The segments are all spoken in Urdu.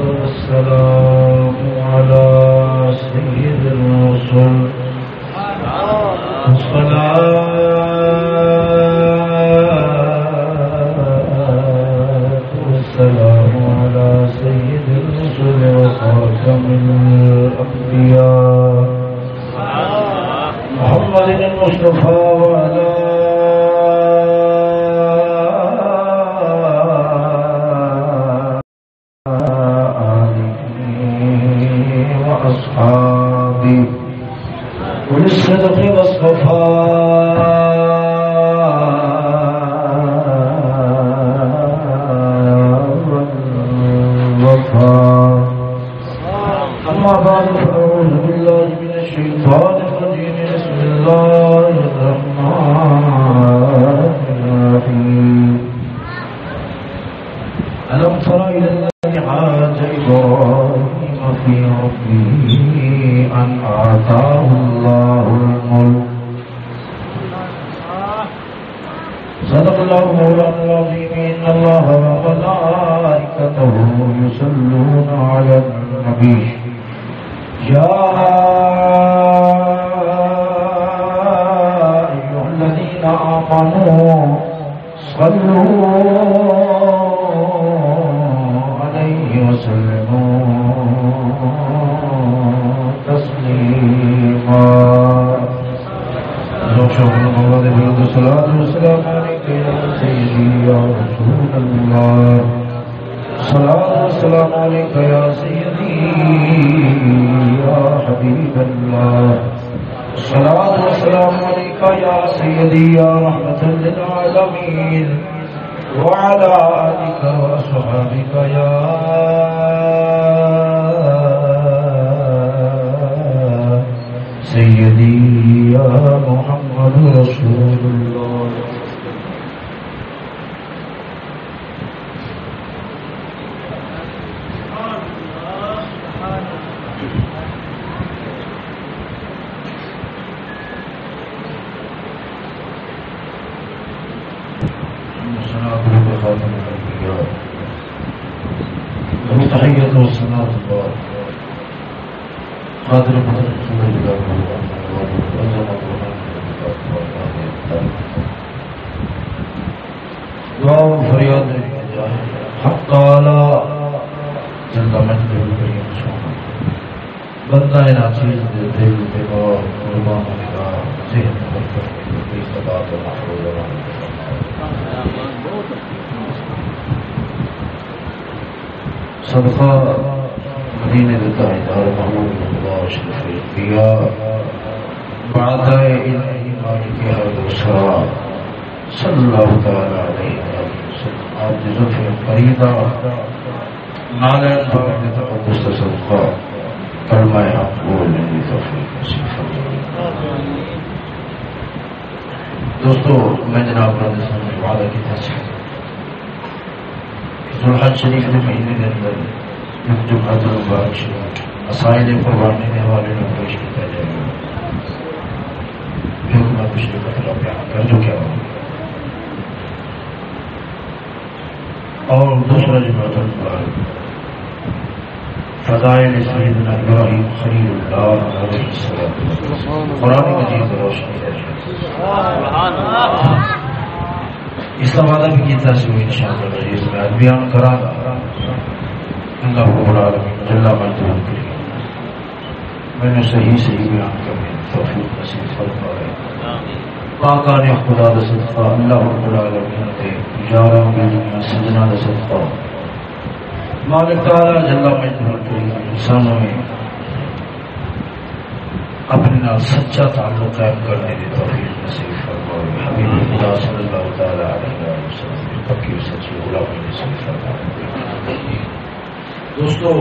والسلام على سيد الرسل والسلام الصلاة والسلام عليك يا سيدي يا رحمة للعالمين وعلى آلك وأصحابك يا سيدي يا محمد رسول الله تحية والصلاة الله قادر قدر رسول الله دعا و فریاد حق تعالی جل مجد الکریم سبحانہ بندہ ناچیز دل دماغ قربان کا ذہن سبات محفوظ صدقہ مدینے دیتا ہے دار محمود اللہ شریف کیا بعد الہی مالک حد السرا صلی اللہ تعالی علیہ وسلم آپ جزف فریدہ نالین پاک تقدس صدقہ کلمہ حق بولنے کی توفیق دوستو، میں جناب رضی اللہ وعدہ کی تصحیح ذوالحج شریف کے مہینے کے اندر جو قدر مبارک شریف مسائل قربانی کے حوالے میں پیش کیا جائے گا۔ پھر میں پچھلے مطلب بیان کر جو کیا ہو اور دوسرا جو قدر مبارک فضائل سیدنا ابراہیم خلیل اللہ علیہ السلام. قرآن مجید روشنی ہے اس کا مطلب وعدہ بھی کیا سی ان شاء اللہ اس میں بیان کرا گا اللہ کو بڑا جلا مجبور کری میں نے صحیح صحیح بیان کرنے توفیق نصیب فرما ہے پاکا نے خدا دا صدقہ، اللہ رب العالمین دے یارہ میں دنیا سجنا دا صدقہ مالک تعالی جلا مجبور کری انسانوں میں اپنے نال سچا تعلق قائم کرنے کی توفیق نصیب فرمائے۔ حبیب خدا صلی اللہ تعالی علیہ وسلم پکی و سچی غلامی نصیب فرمائے۔ دوستو،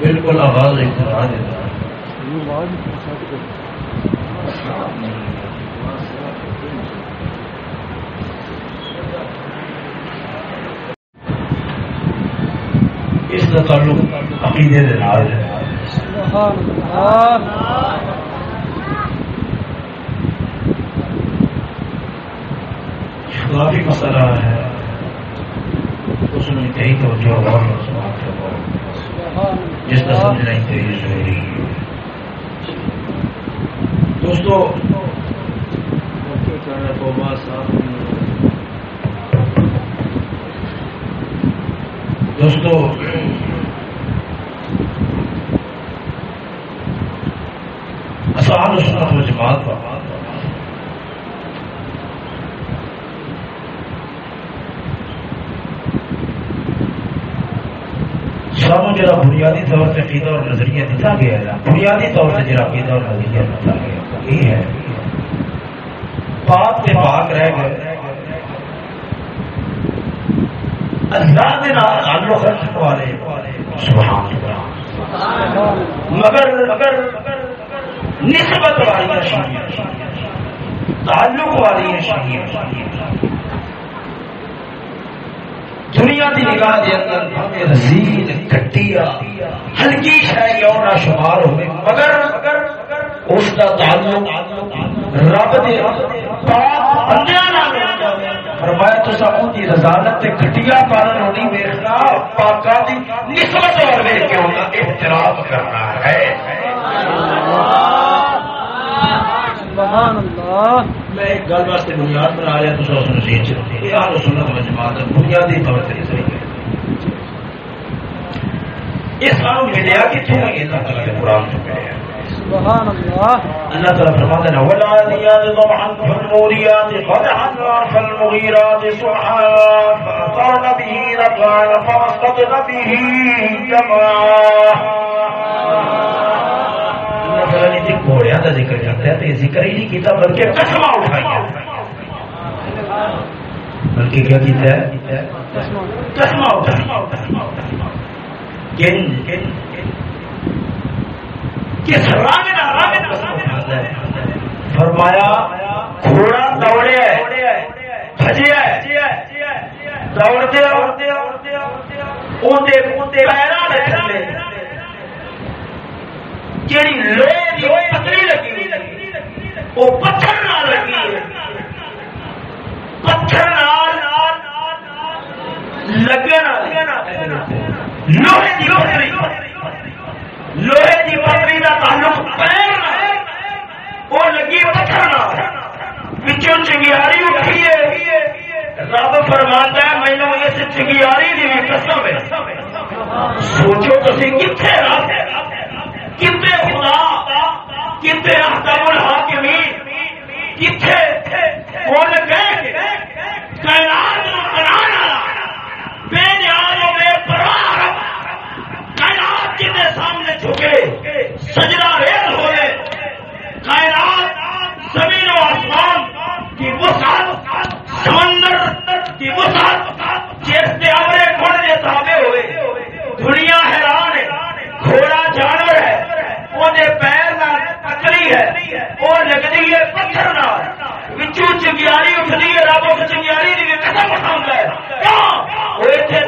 بالکل آواز ایک دیتا ہے اس کا تعلق عقیدے دے نال ہے کافی مسئلہ ہے۔ اس نے کہی تو جو اور سماعت کرو۔ جس کا سمجھنا انتہائی ضروری ہے۔ دوستو صاحب دوستو اصحاب سنت و جماعت کا سانو جڑا بنیادی طور سے عقیدہ اور نظریہ دتا گیا ہے بنیادی طور سے جڑا عقیدہ اور نظریہ دتا گیا یہ ہے۔ پاک سے پاک رہ گئے۔ اللہ کے نام تعلق رکھنے والے سبحان اللہ۔ مگر مگر نسبت والی شہید تعلق والی شہید دنیا کی نگاہ دے اندر رزین، کٹیا، ہلکی شہ کیوں نہ شمار ہوئے۔ مگر اس کا تعلق رب دے پاک بندیاں نال ہو جاوے فرمایا تو سب کی رضالت گٹیا کارن ہونی ویخنا پاکا دی نسبت اور ویخ کے ہونا احترام کرنا ہے. میں ایک گل واسطے بنیاد بنا رہا تو اس نصیحت چلتے یہ آلو سنت و جماعت بنیادی طور سے صحیح ہے یہ سانو ملیا کتوں ہے اللہ تعالیٰ کے قرآن میں ملیا۔ سبحان اللہ اللہ تعالیٰ فرماتا ہے والعادیات ضبحا فالموریات قدحا فالمغیرات صبحا فأثرن به نقعا فوسطن به جمعا۔ تعالیٰ نے جی جن گھوڑیا کا ذکر کرتا ہے تو یہ ذکر ہی نہیں کیتا، بلکہ قسم اٹھائی بلکہ کیا کیتا ہے؟ قسم اٹھائی کن کس فرمایا گھوڑا دوڑے بھجیا دوڑتے جیڑی لوہے لگی وہ پتھر لگی پتھر لوہے لوہے دی پتری کا تعلق پیر وہ لگی پتھر پچھوں چنگیاری اٹھی ہے۔ رب فرماتا ہے مینو اس چنگیاری کی بھی قسم ہے۔ سوچو تھی کتنے رب؟ کتنے خدا؟ کتنے احکام الحاکمین؟ کتنے کون گئے کائنات بنانا بے نیاز و بے پرواہ۔ کائنات سامنے جھکے، سجدہ ریل ہوئے کائنات، زمین و آسمان کی وسعت، سمندر کی وسعت جیسے امرے گھوڑے تابے ہوئے، دنیا حیران ہے، گھوڑا جانور ہے۔ پیر پکڑی ہے اور لگتی ہے پتھر چنگیاری اٹھتی ہے رب اس چنگیاری کی قدم اٹھا ہے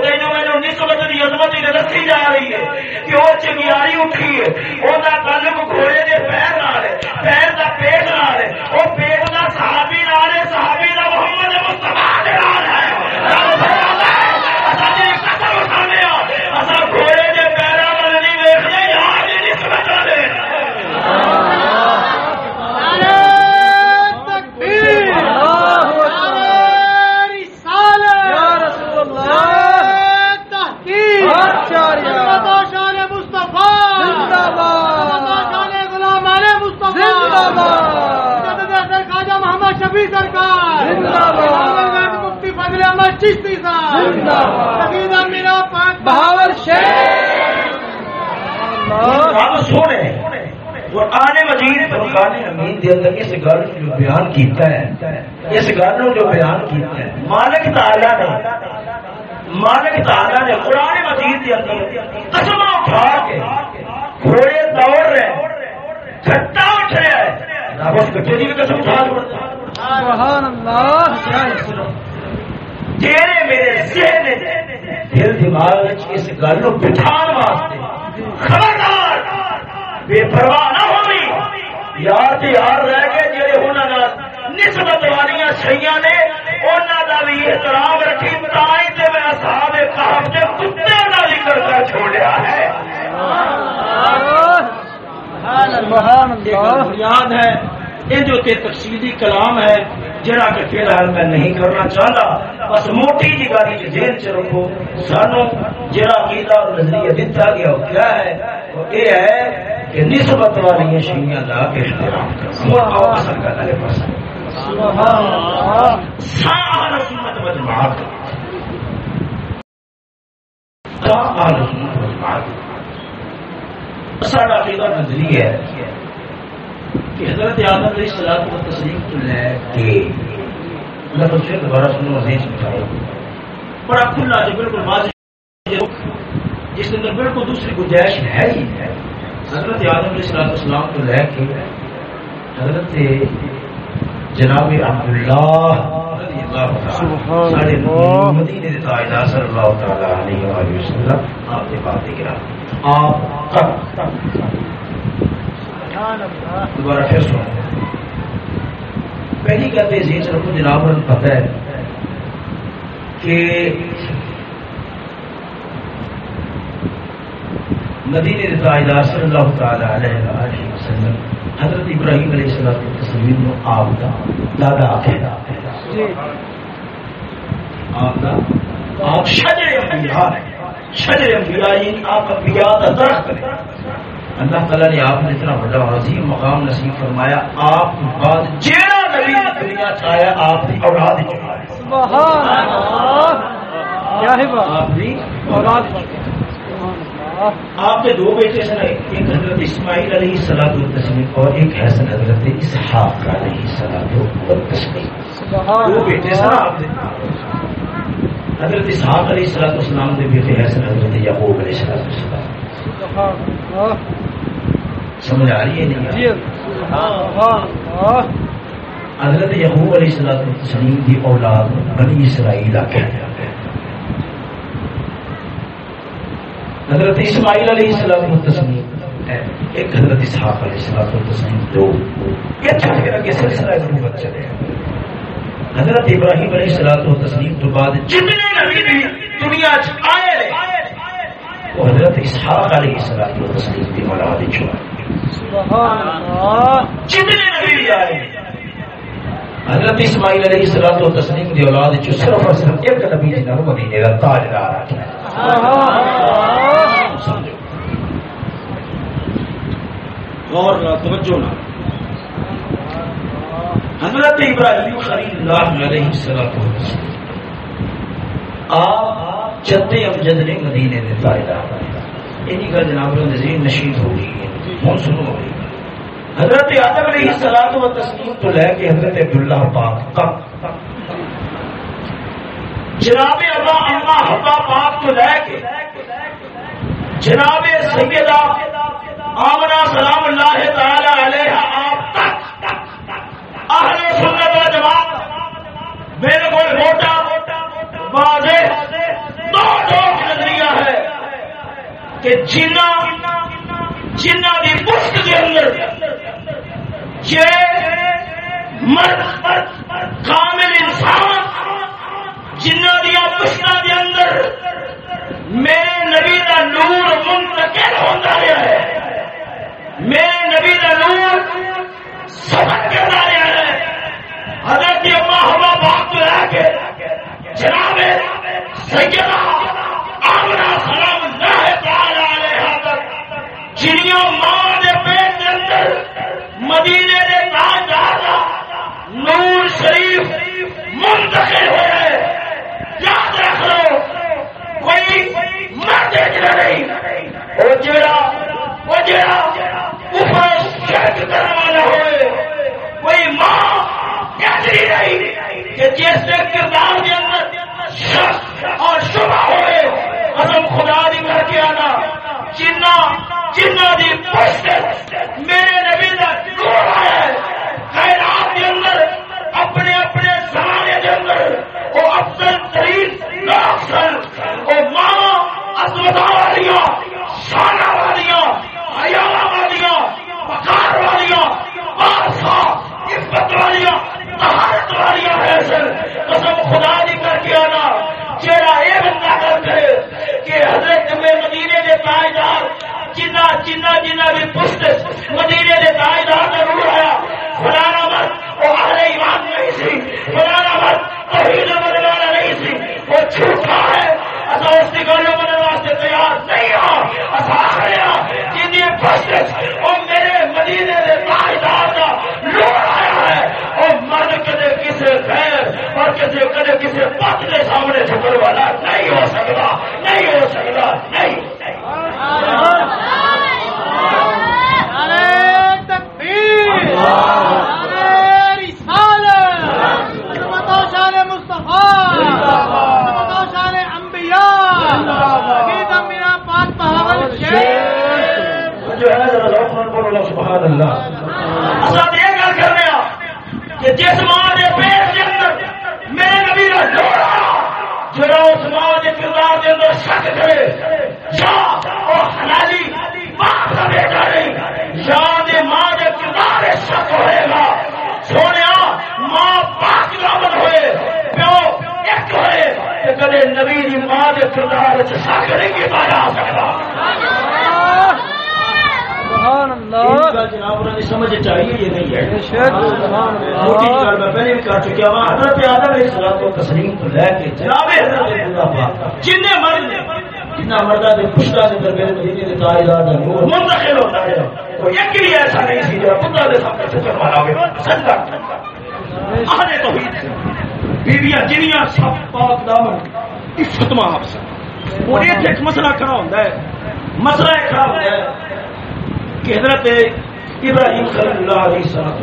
تینوں میں نسبت کی عظمت دسی جا رہی ہے کہ وہ چنگیاری اٹھی ہے وہ تعلق گھوڑے کے پیر نال ہے پیر کا پیٹ نال ہے وہ پیٹ کا صحابی نال ہے صحابی کا محمد مستفا ہے شفیع سرکار مفتی فضل احمد چشتی صاحب میرا بہاول شیخ سونے آنے مجید فرقان امین دے اندر اس گل جو بیان کیتا ہے، اس گل جو بیان کیتا ہے، مالک تعالی نے، مالک تعالی نے قرآن مجید دے اندر قسم اٹھا کے گھوڑے دوڑ رہے گھٹا اٹھ رہا ہے رب اس قسم اٹھا سبحان اللہ تیرے میرے ذہن دل دماغ اس گل نو بٹھان واسطے خبردار، بے پرواہ نہ یار تے یار رہ گئے انہاں نال نسبت والیاں سیاں نے انہوں کا بھی احترام رکھی تائی میں اصحاب کہف کے کتے کا ذکر کر چھوڑیا ہے۔ یاد ہے یہ جو تے تفصیلی کلام ہے جڑا کہ فی الحال میں نہیں کرنا چاہتا۔ بس موٹی جی گاڑی کے ذہن چ رکھو۔ سانو جڑا عقیدہ اور نظریہ دتا گیا وہ کیا ہے؟ وہ یہ ہے کہ نسبت والی شیئیں دا احترام اصل کا پاس سارا سنت سنت سارا عقیدہ ہے کہ حضرت آدم علیہ السلام کو تسلیم لے کے میں تو پھر دوبارہ نہیں جو بالکل واضح جس کے اندر بالکل دوسری گنجائش ہے ہی ہے حضرت آدم علیہ السلام کو لے کے حضرت جناب عبداللہ مدینے تاجدار صلی اللہ تعالی علیہ وآلہ وسلم آپ نے بات گرا آپ دوبارہ پھر سو پہلی رکھو جناب پتہ ہے کہ مدینے تاجدار صلی اللہ تعالی علیہ وسلم حضرت ابراہیم علیہ السلام کی تصویر میں آپ دادا آپ کا آپ شجر انبیاء شجر انبیاء یعنی آپ انبیاء کا درخت اللہ تعالیٰ نے آپ نے اتنا بڑا عظیم مقام نصیب فرمایا آپ کے بعد جیڑا نبی دنیا چاہیا آپ کی اولاد آپ کی اولاد آپ کے دو بیٹے سن ایک حضرت اسماعیل علیہ سلاد التسلیم اور ایک حسن حضرت اسحاق علیہ سلاد التسلیم دو بیٹے سن آپ کے۔ حضرت اسحاق علیہ السلام اسلام کے بیٹے حسن حضرت یعقوب علیہ السلام۔ السلام سمجھ آ رہی ہے نہیں؟ حضرت یعقوب علیہ السلام کی اولاد بنی اسرائیل آخیا جاتا ہے۔ حضرت اسماعیل علیہ السلام تسلیم ایک حضرت اسحاق علیہ السلام تسلیم دو یہ چھٹے کے سلسلہ نبوت چلے حضرت ابراہیم علیہ السلام تسلیم تو بعد جتنے نبی بھی دنیا آئے وہ حضرت اسحاق علیہ السلام تسلیم کی اولاد چھوڑا جتنے نبی بھی آئے۔ حضرت اسماعیل علیہ السلام تسلیم کی اولاد جو صرف اور صرف ایک نبی جنہوں نے مدینے کا تاجدار ہے غور نہ توجہ نہ حضرت ابراہیم خلیل اللہ علیہ السلام۔ آپ جدے امجد نے مدینے میں تاجدار انہی کا جناب نظیر نشید ہو گئی ہے۔ ہوں سنو۔ ہو گئی حضرت آدم علیہ السلام و تسلیم تو لے کے حضرت عبداللہ پاک کب جناب اللہ اما حبا پاک تو لے کے۔ جناب سیدہ آمنا سلام اللہ تعالی علیہ، آپ تک اہل سنت و جماعت بالکل موٹا، واضح دو ٹوک نظریہ ہے کہ جنہ جنہ کی پشت کے اندر یہ مرد، کامل انسان، جنہ دیا پشتہ کے اندر میرے نبی کا نور منتقل ہوتا رہا ہے۔ میرے نبی کا نور سبق کرتا رہا ہے۔ حضرت اما ہوا بات رہ کے جناب سیدہ آمنا سلام اللہ تعالی علیہ تک جنیوں ماں دے پیٹ کے اندر، مدینے دے تاجدار نور شریف منتقل ہوئے یاد رکھ لو، کوئی مرد نہیں۔ وہ جناب سمجھ چاہیے یہ نہیں ہے؟ پہلے بھی کر چکا ہوں۔ حضرت آدم علیہ السلام کو تسلیم کو لے کے جناب حضرت جن مرد جنہ مردہ کے پشتا کے اندر میرے مدینے کے تاجدار کا نور منتقل ہوتا ہے۔ کوئی ایک بھی ایسا نہیں سی جو پتہ دے سامنے چکر والا ہوگا سجدہ تو بیویاں جنیاں سب پاک دامن۔ عزت ماں سے۔ اور ایک مسئلہ کھڑا ہوتا ہے۔ مسئلہ کھڑا ہوتا ہے کہ حضرت ابراہیم صلی اللہ علیہ وسلم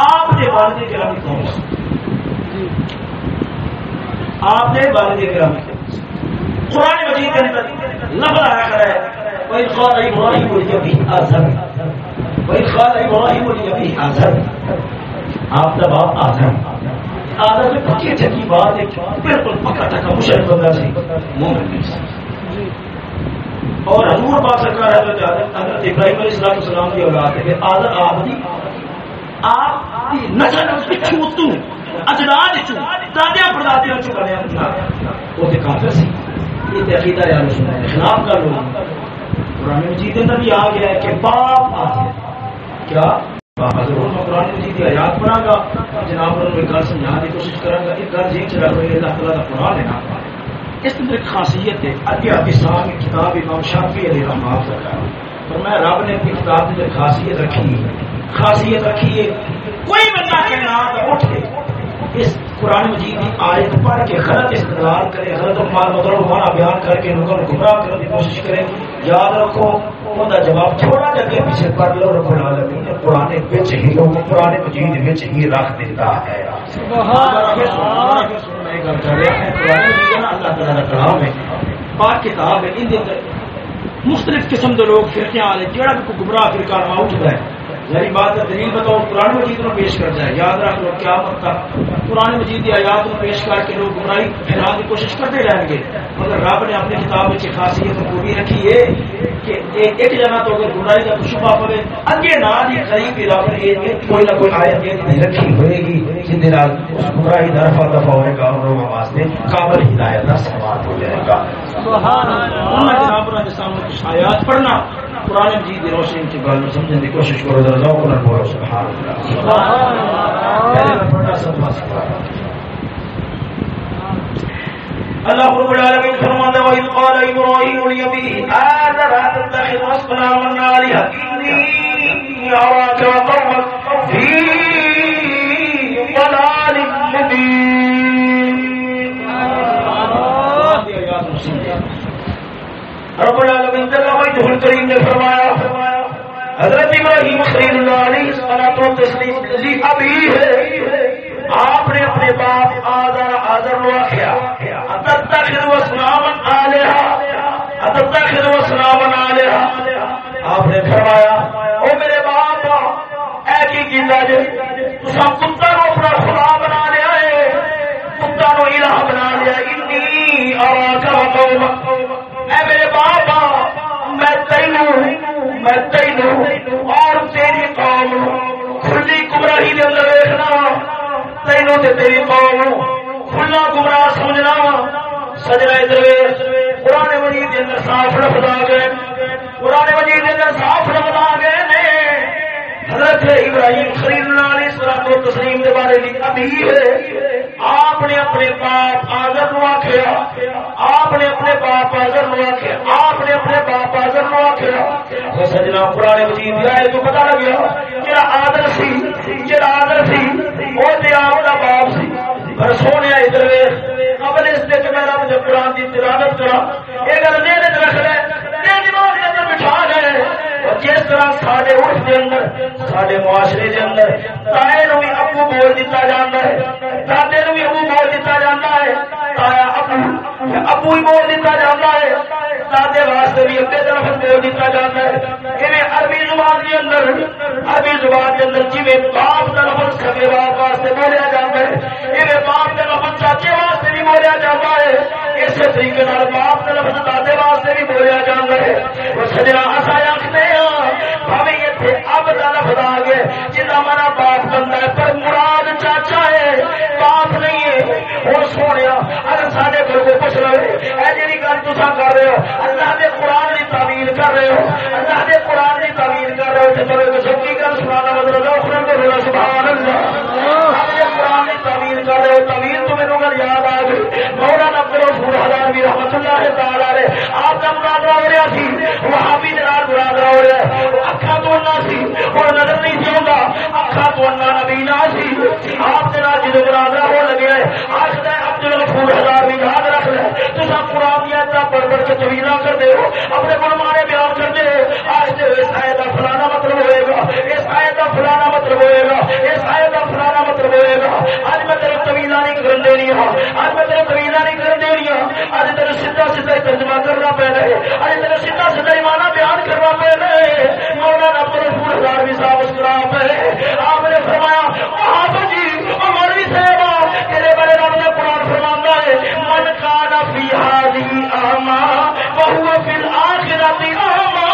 آپ نے والد گرامی کون آپ نے والد گرامی قرآن مجید کے اندر لفظ آیا کر ہے وہی خواہ ابراہیم بولی ابھی آزر وہی خواہ ابراہیم بولی ابھی آزر آپ کا باپ آزر آزر میں پکی چھکی بات ہے، بالکل پکا ٹکا مشرف بندہ سی۔ مومن نہیں اور حضور پاک سرکار حضرت حضرت ابراہیم علیہ السلام السلام کی اولاد ہے آدر آبدی آپ کی نسل پچھو تو، اجداد چو دادیا پردادیا چو کرے وہ تے کافر سی۔ یہ تے عقیدہ یا رسول ہے خلاف کر لو قرآن مجید اندر بھی آ گیا ہے کہ باپ آ کیا؟ حضرت میں قرآن مجید کی آیات پڑھا گا جناب نے گل سمجھانے کی کوشش کروں گا ایک گل ذہن چ رکھ رہی اللہ تعالیٰ کا قرآن ہے۔ نا اس اندر ایک خاصیت ہے۔ اگے ابسام کتاب امام شافی علیہ رحمات اور میں رب نے اپنی کتاب کی خاصیت رکھی خاصیت رکھی ہے کوئی بندہ کے نام اٹھے اس قرآن مجید کی آیت پڑھ کے غلط استدلال کرے غلط مال مطلب ہمارا بیان کر کے لوگوں کو گمراہ کرنے کی کوشش کرے یاد رکھو ان کا جواب تھوڑا جگہ پیچھے پڑھ لو رب العالمین نے قرآن بچ ہی لوگ قرآن مجید بچ ہی رکھ دیتا ہے۔ اللہ۔ تعالیٰ کا کلام ہے پاک کتاب ہے، ان مختلف قسم کے لوگ فرقے والے جہاں بھی کوئی گمراہ فرقہ نہ اٹھتا ہے۔ یعنی بات کا دلیل بتاؤ، قرآن مجید میں پیش کر جائے، یاد رکھ لو کیا مطلب قرآن مجید کی آیات میں پیش کر کے لوگ گمراہی پھیلانے کی کوشش کرتے رہیں گے، مگر رب نے اپنی کتاب میں خاصیت کو بھی رکھی ہے کہ ایک جگہ تو اگر گمراہی کا شبہ پڑے، اگے نہ ہی قریب رب نے کوئی نہ کوئی آیت نہیں رکھی ہوئے گی۔ جن گمراہی درفا دفاع ہوئے گا اور لوگوں واسطے قابل ہدایت کا سوال ہو جائے گا۔ آیات پڑھنا۔ قرآن مجید کی روشنی کی گل سمجھنے کی کوشش کرو ذرا ذوق نہ بولو سبحان اللہ۔ رب العالمین فرماتا ہے وَإِذْ قَالَ إِبْرَاهِيمُ لِأَبِيهِ آذَرَ تَتَّخِذُ أَصْنَامًا آلِهَةً إِنِّي أَرَاكَ وَقَوْمَكَ رب العالمین جل وجہ الکریم نے فرمایا، حضرت ابراہیم خلیل اللہ علیہ الصلوۃ والتسلیم ابھی ہے۔ آپ نے اپنے باپ آدر آدر کو آخیا، اتتخذ واسنام آلہا اتتخذ واسنام آلہا آپ نے فرمایا، او میرے باپ، اے کی کیتا جے، تساں کتا تے تیری قوم، کھلا گمراہ سمجھنا۔ سجنا ادھر قرآن مجید کے اندر صاف لفظ آ گئے۔ قرآن مجید کے اندر صاف لفظ آ گئے نے۔ حضرت ابراہیم خرید علیہ السلام و تسلیم کے بارے لکھا بھی ہے۔ آپ نے اپنے باپ آزر نو آخیا آپ نے اپنے باپ آزر نو آخیا آپ نے اپنے باپ آزر نو آخیا سجنا پرانے مجید آئے تو پتا لگیا جا آدر سی جا آدر سی وہ آپ کا باپ سی، پر سونے ادھر قبل اس نے کہ میں رب جب قرآن کی تلاوت کرا یہ گل میرے رکھ لے دماغ کے اندر بٹھا گئے جس طرح سارے اٹھ کے اندر سارے معاشرے کے اندر، تائے نو بھی ابو بول دیتا جاتا ہے، دادے نو بھی ابو بول دیتا جاتا ہے، تایا ابو ابو ہی بول دیتا جاتا ہے۔ دادے واسطے بھی اگے طرف بول دیتا جاتا ہے۔ کہ عربی زبان کے اندر، عربی زبان کے اندر جی باپ کا لفظ سگے باپ واسطے بولیا جاتا ہے۔ جی باپ کا لفظ چاچے واسطے بھی بولیا جاتا ہے۔ اسی طریقے باپ کا لفظ دادے واسطے بھی بولیا جاتا ہے۔ وہ سجنا اصا آخر ہاں، اب کا لفظ آ گیا جنا مانا باپ بنتا ہے۔ پر مراد چاچا ہے باپ نہیں ہے। ہوں سونے اگر سارے گھر کو پوچھ رہے اے جی گل تصا کر رہے ہو، اللہ کے قرآن کی تعمیر کر رہے ہو، اللہ کے قرآن کی تعمیر کر رہے ہو تو چلو ایک سچی گل سنا مطلب سبحان اللہ قرآن کی تعمیر کر رہے ہو تعمیر تو میرے گل یاد آ گئی। مولانا کرو سورہ ہزار بھی رحمت اللہ تعالی آپ کا مرادرا ہو رہا سی وہاں بھی مرادرا ہو رہا ہے। اکھا توڑنا سی اور نظر نہیں سی ہوگا اکھا توڑنا نبی نہ سی۔ آپ کے نام جدو برادرہ ہو لگے آج کا عبد الغفور ہزار بھی یاد رکھ لے۔ تو سب قرآن کی آتا پڑھ پڑھ کے طویلہ کر دے اپنے گنمانے بیان کر دے آج سے اس آیت کا فلانا مطلب ہوئے گا، اس آیت کا فلانا مطلب ہوئے گا، اس آیت کا فلانا مطلب ہوئے گا۔ آج میں تیرے طویلہ نہیں کر دے رہی ہوں آج میں تیرے طویلہ نہیں کر دے رہی ہوں آج تیرے سیدھا سیدھا ترجمہ کرنا پہ رہے آج تیرے سیدھا سیدھا ایمانہ بیان کرنا پہ رہے مولانا عبد الغفور ہزار بھی صاحب اس طرح پہ آپ نے فرمایا آپ جی مولوی صاحب تیرے بڑے رب نے قرآن فرمانا ہے من کان فی ہادی آما بہو فی الآخرت آما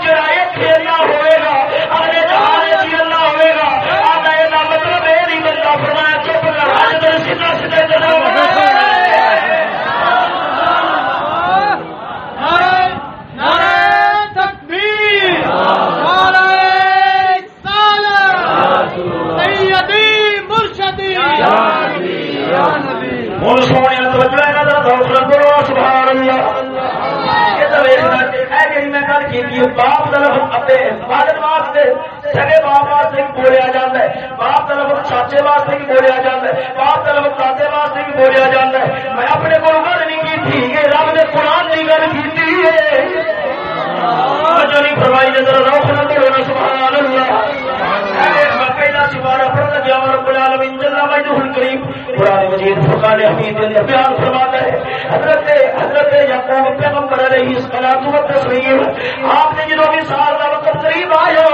جڑا یہ کھیلنا ہوئے گا ارے جہاں جیلنا ہوئے گا آتا یہ مطلب یہ نہیں بنتا فرمایا چپ کر سیدھا سیدھا جناب باپ والد واسطے سگے باپ واسطے بھی بولیا جاتا ہے باپ چاچے واسطے بھی بولیا جاتا ہے باپ دادے واسطے بھی بولیا جاتا ہے میں اپنے کو گل نہیں کی تھی رب نے قرآن کی گل کی جو نہیں فرمائی روک نہ کرو سبحان اللہ پہلا سپارہ رب العالمین جل مجدہ الکریم قرآن مجید فرقان حمید بیان فرماتا ہے حضرت حضرت یعقوب پیغمبر علیہ الصلوۃ والتسلیم آپ نے جدو وسال کا وقت قریب آیا،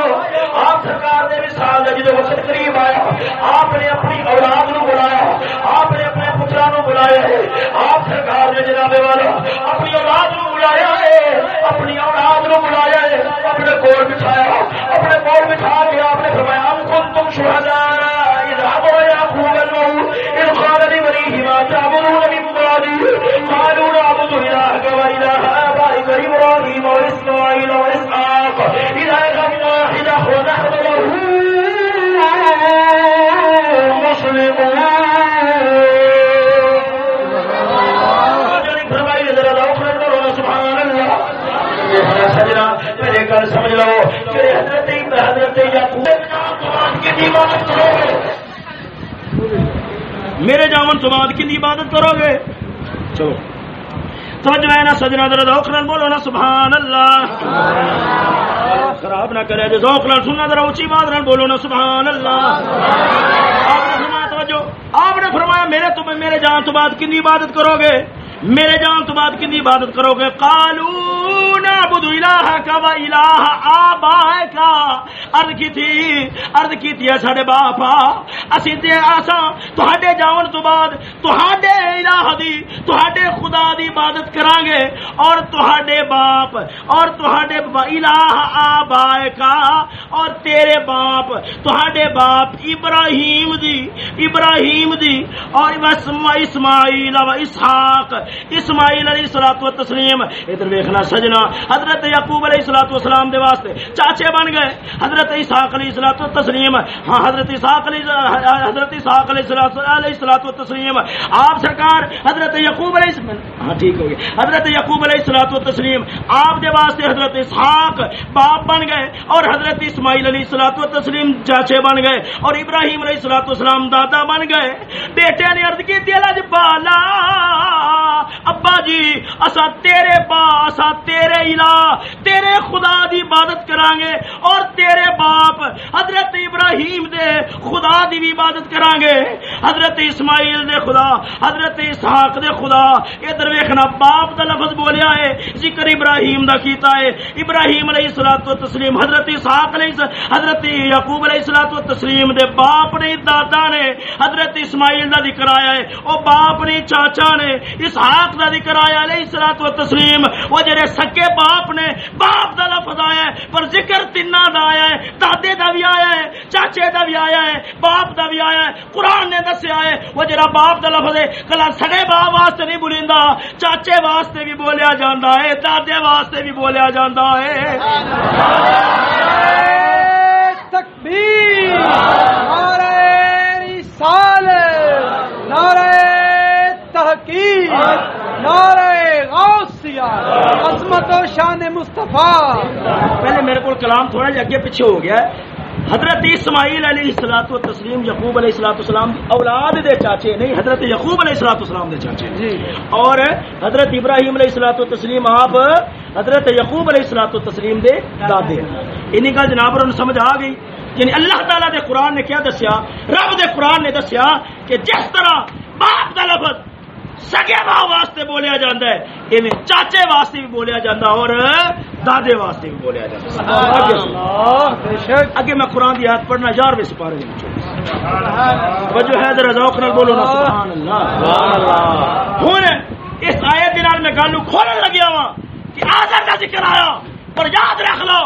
آپ سرکار نے وسال کا جدو وقت قریب آیا، آپ نے اپنی اولاد نو بلایا، آپ نے اپنے پترا نو بلایا ہے، آپ سرکار نے جناب والا اپنی اولاد نو بلایا ہے، اپنی اولاد نو بلایا ہے، اپنے کول بٹھایا سمجھ لو حضرت حضرت میرے جامن تو بعد کی عبادت کرو گے؟ چلو. سمجھ نا سجنا در دوکھن بولو نا، سبحان اللہ. خراب نہ کرے، جو ذوق سننا، ذرا اونچی بات نال بولو نا، سبحان اللہ۔ آپ نے فرمایا، توجہ، آپ نے فرمایا، میرے تو میرے جان تو بعد کتنی عبادت کرو گے میرے جان تو بعد کتنی عبادت کرو گے کالو نعبد الہ کا و الہ آبائے کا عرض کی تھی، عرض کی تھی ساڈے باپ اسی تے آسا تہاڈے جاون تو بعد، تہاڈے الہ دی، تہاڈے خدا دی عبادت کران گے اور تہاڈے باپ اور تہاڈے الہ آبائے کا اور تیرے باپ، تہاڈے باپ ابراہیم دی ابراہیم دی اور اسماعیل و اسحاق، اسماعیل علیہ الصلوۃ والتسلیم۔ ادھر دیکھنا سجنا، حضرت یعقوب علیہ الصلوۃ والسلام دے واسطے چاچے بن گئے، حضرت اسحاق علیہ الصلوۃ والتسلیم۔ ہاں حضرت اسحاق علیہ حضرت اسحاق علیہ الصلوۃ والتسلیم۔ آپ سرکار سرکار حضرت یعقوب علیہ السلام ہاں ٹھیک ہو گیا۔ حضرت یعقوب علیہ الصلوۃ والتسلیم آپ دے واسطے حضرت اسحاق باپ بن گئے اور حضرت اسماعیل علیہ الصلوۃ والتسلیم چاچے بن گئے اور ابراہیم علیہ الصلوۃ والسلام دادا بن گئے۔ بیٹے نے عرض کی تھی الج بالا۔ ابا جی اسا تیرے با اسا تیرے الہ، تیرے خدا دی عبادت کران گے اور تیرے باپ حضرت ابراہیم دے خدا دی بھی عبادت کران گے حضرت اسماعیل دے خدا، حضرت حضرت اسحاق دے خدا، ادھر ویکھنا باپ دا لفظ بولیا ہے، ذکر ابراہیم دا کیتا ہے۔ ابراہیم علیہ الصلوۃ والتسلیم، حضرت اسحاق علیہ حضرت یعقوب علیہ الصلوۃ والتسلیم دے باپ نے دادا نے حضرت اسماعیل دا ذکر آیا ہے۔ او باپ نے چاچا نے اسحاق دا ذکر آیا علیہ الصلوۃ والتسلیم۔ او جڑے سکے باپ نے باپ دا لفظ آیا ہے، پر ذکر تیناں دا آیا ہے، دادے دا بھی آیا ہے، چاچے دا بھی آیا ہے، باپ دا بھی آیا ہے، قرآن نے دسیا ہے۔ وہ جڑا باپ دا لفظ ہے کلا سڑے باپ واسطے نہیں بولیندا چاچے واسطے بھی بولیا جاندا ہے دادے واسطے بھی بولیا جاندا ہے۔ تکبیر نعرہ رسالت نعرہ تحقیق نعرہ غوثیہ عظمت و شان مصطفیٰ۔ پہلے میرے کو کلام تھوڑا جا اگے پیچھے ہو گیا ہے۔ حضرت اسماعیل علیہ السلاۃ و تسلیم یقوب علیہ السلاۃ السلام اولاد دے چاچے نہیں حضرت یقوب علیہ السلاۃ السلام دے چاچے۔ جی۔ اور حضرت ابراہیم علیہ السلاۃ و تسلیم آپ حضرت یقوب علیہ السلاۃ و تسلیم دے دادے۔ انہیں کا جناب اور سمجھ آ گئی یعنی اللہ تعالیٰ دے قرآن نے کیا دسیا؟ رب دے قرآن نے دسیا کہ جس طرح باپ دا لفظ سگے باپ واسطے بولیا جاتا ہے ایویں چاچے واسطے بھی بولیا جاتا اور دادے واسطے بھی بولیا جاتا اللہ بے شک۔ اگے میں قرآن کی آیت پڑھنا یارویں سپارے دے وچوں وجہ ہے ذرا ذوق نال بولو نا سبحان اللہ۔ ہن اس آیت دے نال میں گل کھولن لگیا وا کہ آزر کا ذکر آیا پر یاد رکھ لو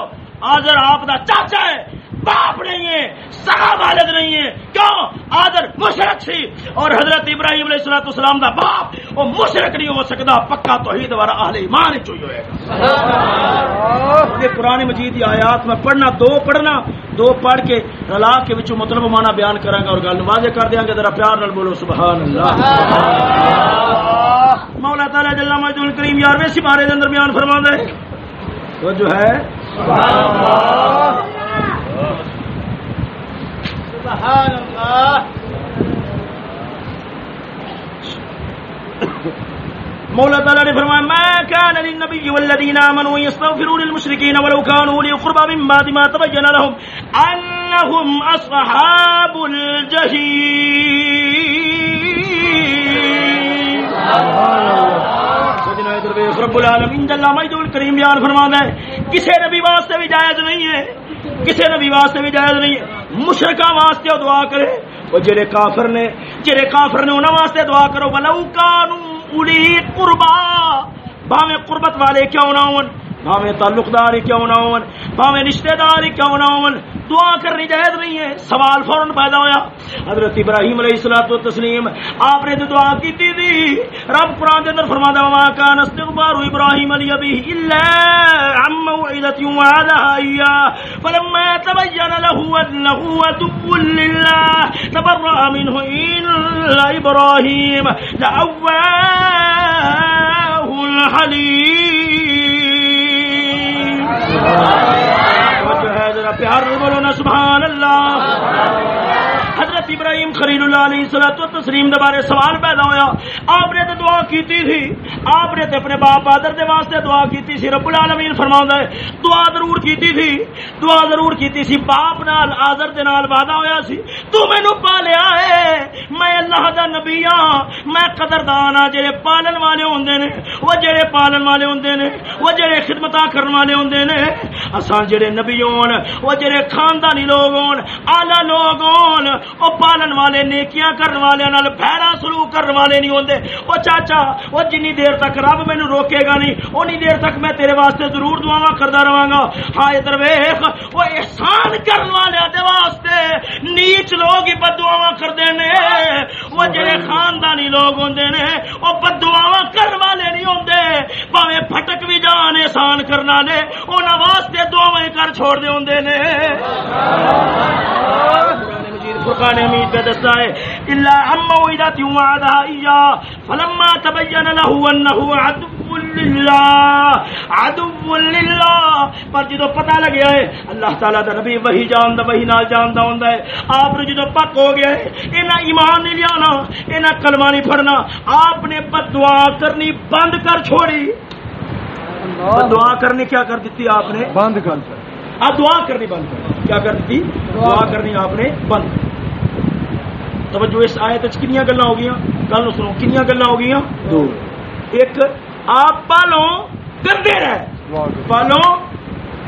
آزر آپ دا چاچا ہے باپ نہیں ہے سگا والد نہیں ہے کیوں؟ آدر مشرق سی اور حضرت ابراہیم علیہ السلام اسلام دا باپ وہ مشرق نہیں ہو سکتا پکا توحید والا اہل ایمان چوئی ہوئے۔ یہ قرآن مجید کی آیات میں پڑھنا دو پڑھنا دو پڑھ کے رلا کے وچوں مطلب مانا بیان کراں گا اور گل واضح کر دیاں گے ذرا پیار نال بولو سبحان اللہ مولا تعالی جل مجد الکریم یارویں سپارے دے اندر بیان فرماندا ہے وہ جو ہے سبحان اللہ سبحان اللہ۔ مولا تعالی نے فرمایا، ما كان للنبي والذين امنوا يستغفروا للمشركين ولو كانوا اولي من بعد ما تبين لهم انهم اصحاب الجحيم سجنا ادھر دیکھ رب العالمین جل مجد الکریم بیان فرماتا ہے، کسی نبی واسطے بھی جائز نہیں ہے۔ کسی نبی واسطے بھی جائز نہیں ہے۔ مشرقہ واسطے دعا کرے۔ وہ جڑے کافر نے، جڑے کافر نے انہوں واسطے دعا کرو بلو کانو اولی قربا بھاویں قربت والے کیوں نہ ہوں بھاویں تعلق دار کیوں نہ ہون؟ بھاویں رشتہ دار کیوں نہ ہون؟ دعا کرنی جائز نہیں ہے۔ سوال فوراً پیدا ہویا۔ حضرت ابراہیم علیہ الصلوۃ والتسلیم، آپ نے جو دعا کی تھی دی، رب قرآن کے اندر فرماتا ہے، وما كان استغفار ابراہیم علی ابیہ الا عن موعدۃ وعدها اياه فلما تبين له انه عدو لله، تبرأ منه ان ابراہیم لأواه الحلیم توجہ ہے ذرا پیار بولو نا سبحان اللہ۔ حضرت ابراہیم خلیل اللہ علیہ الصلوۃ والتسلیم دے بارے سوال پیدا ہویا۔ آپ نے تے دعا کیتی تھی آپ نے تے اپنے باپ آدر دے واسطے دعا کیتی سی۔ رب العالمین فرماوندا ہے، دعا ضرور کیتی تھی دعا ضرور کیتی سی۔ باپ نال آدر دے نال وعدہ ہویا سی۔ تو مینوں پالیا ہے۔ میں اللہ دا نبی ہاں۔ میں قدردان ہاں۔ جڑے پالن والے ہوندے نے، وہ جڑے پالن والے ہوندے نے، وہ جڑے خدمتاں کرن والے ہوندے نے، اساں جڑے نبی ہون، وہ جڑے خاندانی لوگ ہون اعلی لوگ ہون او پالن والے، نیکیاں کرن والے نال بھڑا سلوک کرن والے نہیں ہوندے۔ او چاچا، او جنی دیر تک رب مینوں روکے گا نہیں، اونی دیر تک میں تیرے واسطے ضرور دعاواں کردا رہاں گا۔ ہاں ادھر ویکھ او احسان کرن والے دے واسطے نیچ لوگ ہی بددعاواں کردے نے۔ وہ جڑے خاندانی لوگ ہوندے نے، او بددعاواں کرن والے نہیں ہوندے۔ بھاویں پھٹک بھی جان، احسان کرن والے انہاں واسطے دعاواں کر چھوڑ دے ہوندے نے۔ فرقان حمید پہ دستا ہے الا اما وعدت وعدها اياه فلما تبين له انه عدو لله عدو لله. پر جدو پتہ لگیا ہے اللہ تعالی دا نبی وہی جاندا وہی نال جاندا ہوندا ہے۔ آپ نے جدو پک ہو گیا ہے انہاں ایمان نہیں لیانا انہاں کلمہ نہیں پڑھنا آپ نے بد دعا کرنی بند کر چھوڑی۔ بد دعا کرنی کیا کر دیتی آپ نے؟ بند کر اب دعا کرنی بند کر۔ کیا کر دی؟ دعا کرنی آپ نے بند. توجہ اس آیت وچ کنیاں گلاں ہو گئیاں گل نو سنو کنیاں گلاں ہو گئیاں دو. ایک آپ پالو کرتے رہے. پالو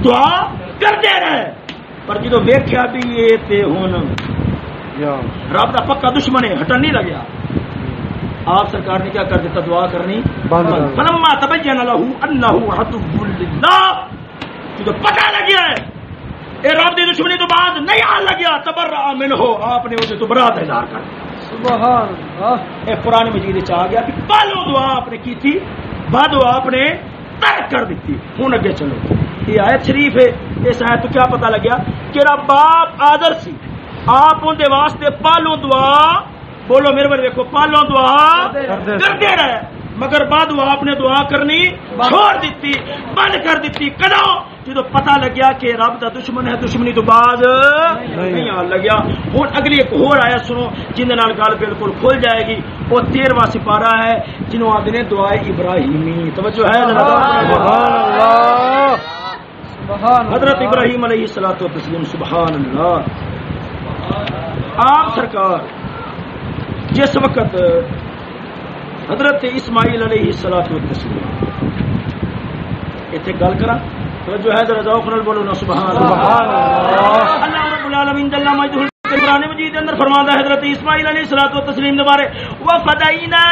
دعا کرتے رہے. پر جدو ویکھیا بھی یہ تے ہن رب دا پکا دشمن ہے ہٹن نہیں لگیا. آپ سرکار نے کیا کر دیتا؟ دعا کرنی۔ فلما تبین له انه عدو لله جدو پتہ لگیا ہے اے رب دی دشمنی تو بعد نہیں آن لگیا تبرع منه آپ نے اسے تو برات اظہار کر دیا سبحان اللہ۔ اے قرآن مجید چ آ گیا کہ پہلو دعا آپ نے کی تھی بعد دعا آپ نے ترک کر دیتی۔ ہوں اگے چلو۔ یہ آیت شریف ہے اس آیت تو کیا پتہ لگیا کہ رب باپ آدر سی۔ آپ ان دے واسطے پالو دعا بولو میرے بڑے دیکھو پالو دعا کرتے رہے۔ مگر بعد وہ آپ نے دعا کرنی چھوڑ دیتی بند کر دیتی کدو جدو پتہ لگیا کہ رب دا دشمن ہے دشمنی تو بعد نہیں. آن لگیا۔ ہوں اگلی ایک اور آیا سنو جن نال گل بالکل کھل جائے گی۔ وہ تیرواں سپارہ ہے جنہوں آدھے نے دعائے ابراہیمی۔ توجہ ہے حضرت ابراہیم علیہ السلاۃ تسلیم سبحان اللہ. آپ سرکار جس وقت حضرت اسماعیل علیہ السلاۃ تسلیم اتنے گل کرا توجہ ہے ذرا ذوق نال بولو نا سبحان سبحان اللہ اللہ رب العالمین جل مجدہ قرآن مجید اندر فرماتا ہے حضرت اسماعیل علیہ الصلوۃ والتسلیم کے بارے وفدیناہ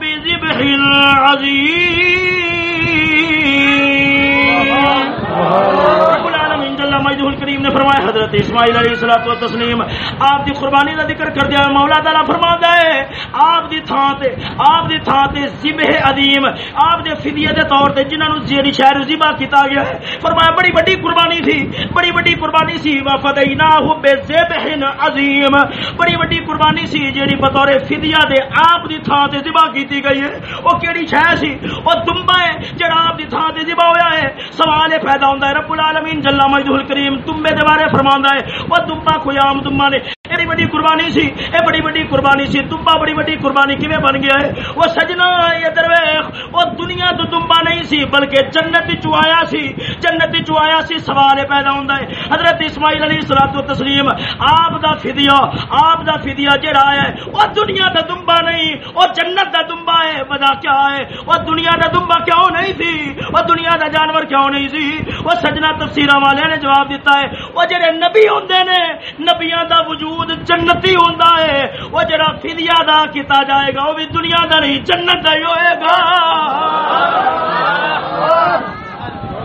بذبح عظیم رب العالمین جل مجدہ الکریم نے فرمایا، حضرت اسماعیل علیہ الصلوۃ والتسلیم، آپ دی قربانی کا ذکر کر دیا، مولا تعالی فرماتا ہے، آپ دی تھاں تے، آپ دی تھاں تے ذبح عظیم، آپ دے فدیے دے طور تے جنہاں نو جیڑی شہر ذبح کیتا گیا ہے۔ فرمایا، بڑی بڑی قربانی تھی، بڑی بڑی قربانی سی وفدیناہ بذبح عظیم بڑی بڑی قربانی سی، جیڑی بطور فدیہ دے آپ دی تھاں تے ذبح کیتی گئی ہے۔ او کیڑی شے سی او دمبا ہے، جڑا آپ دی تھاں تے ذبح ہویا ہے۔ سوال پیدا ہوندا ہے، رب العالمین جل مجدہ الکریم تمبے دے بارے فرماندا ہے او دمبا خیام عام دمبا نے بڑی بڑی قربانی سی، اے بڑی بڑی قربانی سی دمبا بڑی بڑی قربانی کیویں بن گیا ہے؟ وہ سجنا یہ درویش، وہ دنیا تو دمبا نہیں سی، بلکہ جنت چ آیا سی، جنت چ آیا سی، سوال پیدا ہوندا ہے۔ حضرت اسماعیل علیہ الصلوۃ والتسلیم آپ دا فدیہ، آپ دا فدیہ جڑا ہے، وہ دنیا دا دمبا نہیں، وہ جنت دا دمبا ہے وجہ کیا ہے؟ وہ دنیا دا دمبا کیوں نہیں سی؟ وہ دنیا دا جانور کیوں نہیں سی؟ وہ سجنا تفسیراں والے نے جواب دیتا ہے۔ وہ جڑے نبی ہوندے نے، نبیاں دا وجود خود جنتی ہوندا ہے۔ وہ جڑا فدیہ ادا کیتا جائے گا، وہ بھی دنیا دا نہیں، جنت دا ہی ہوئے گا۔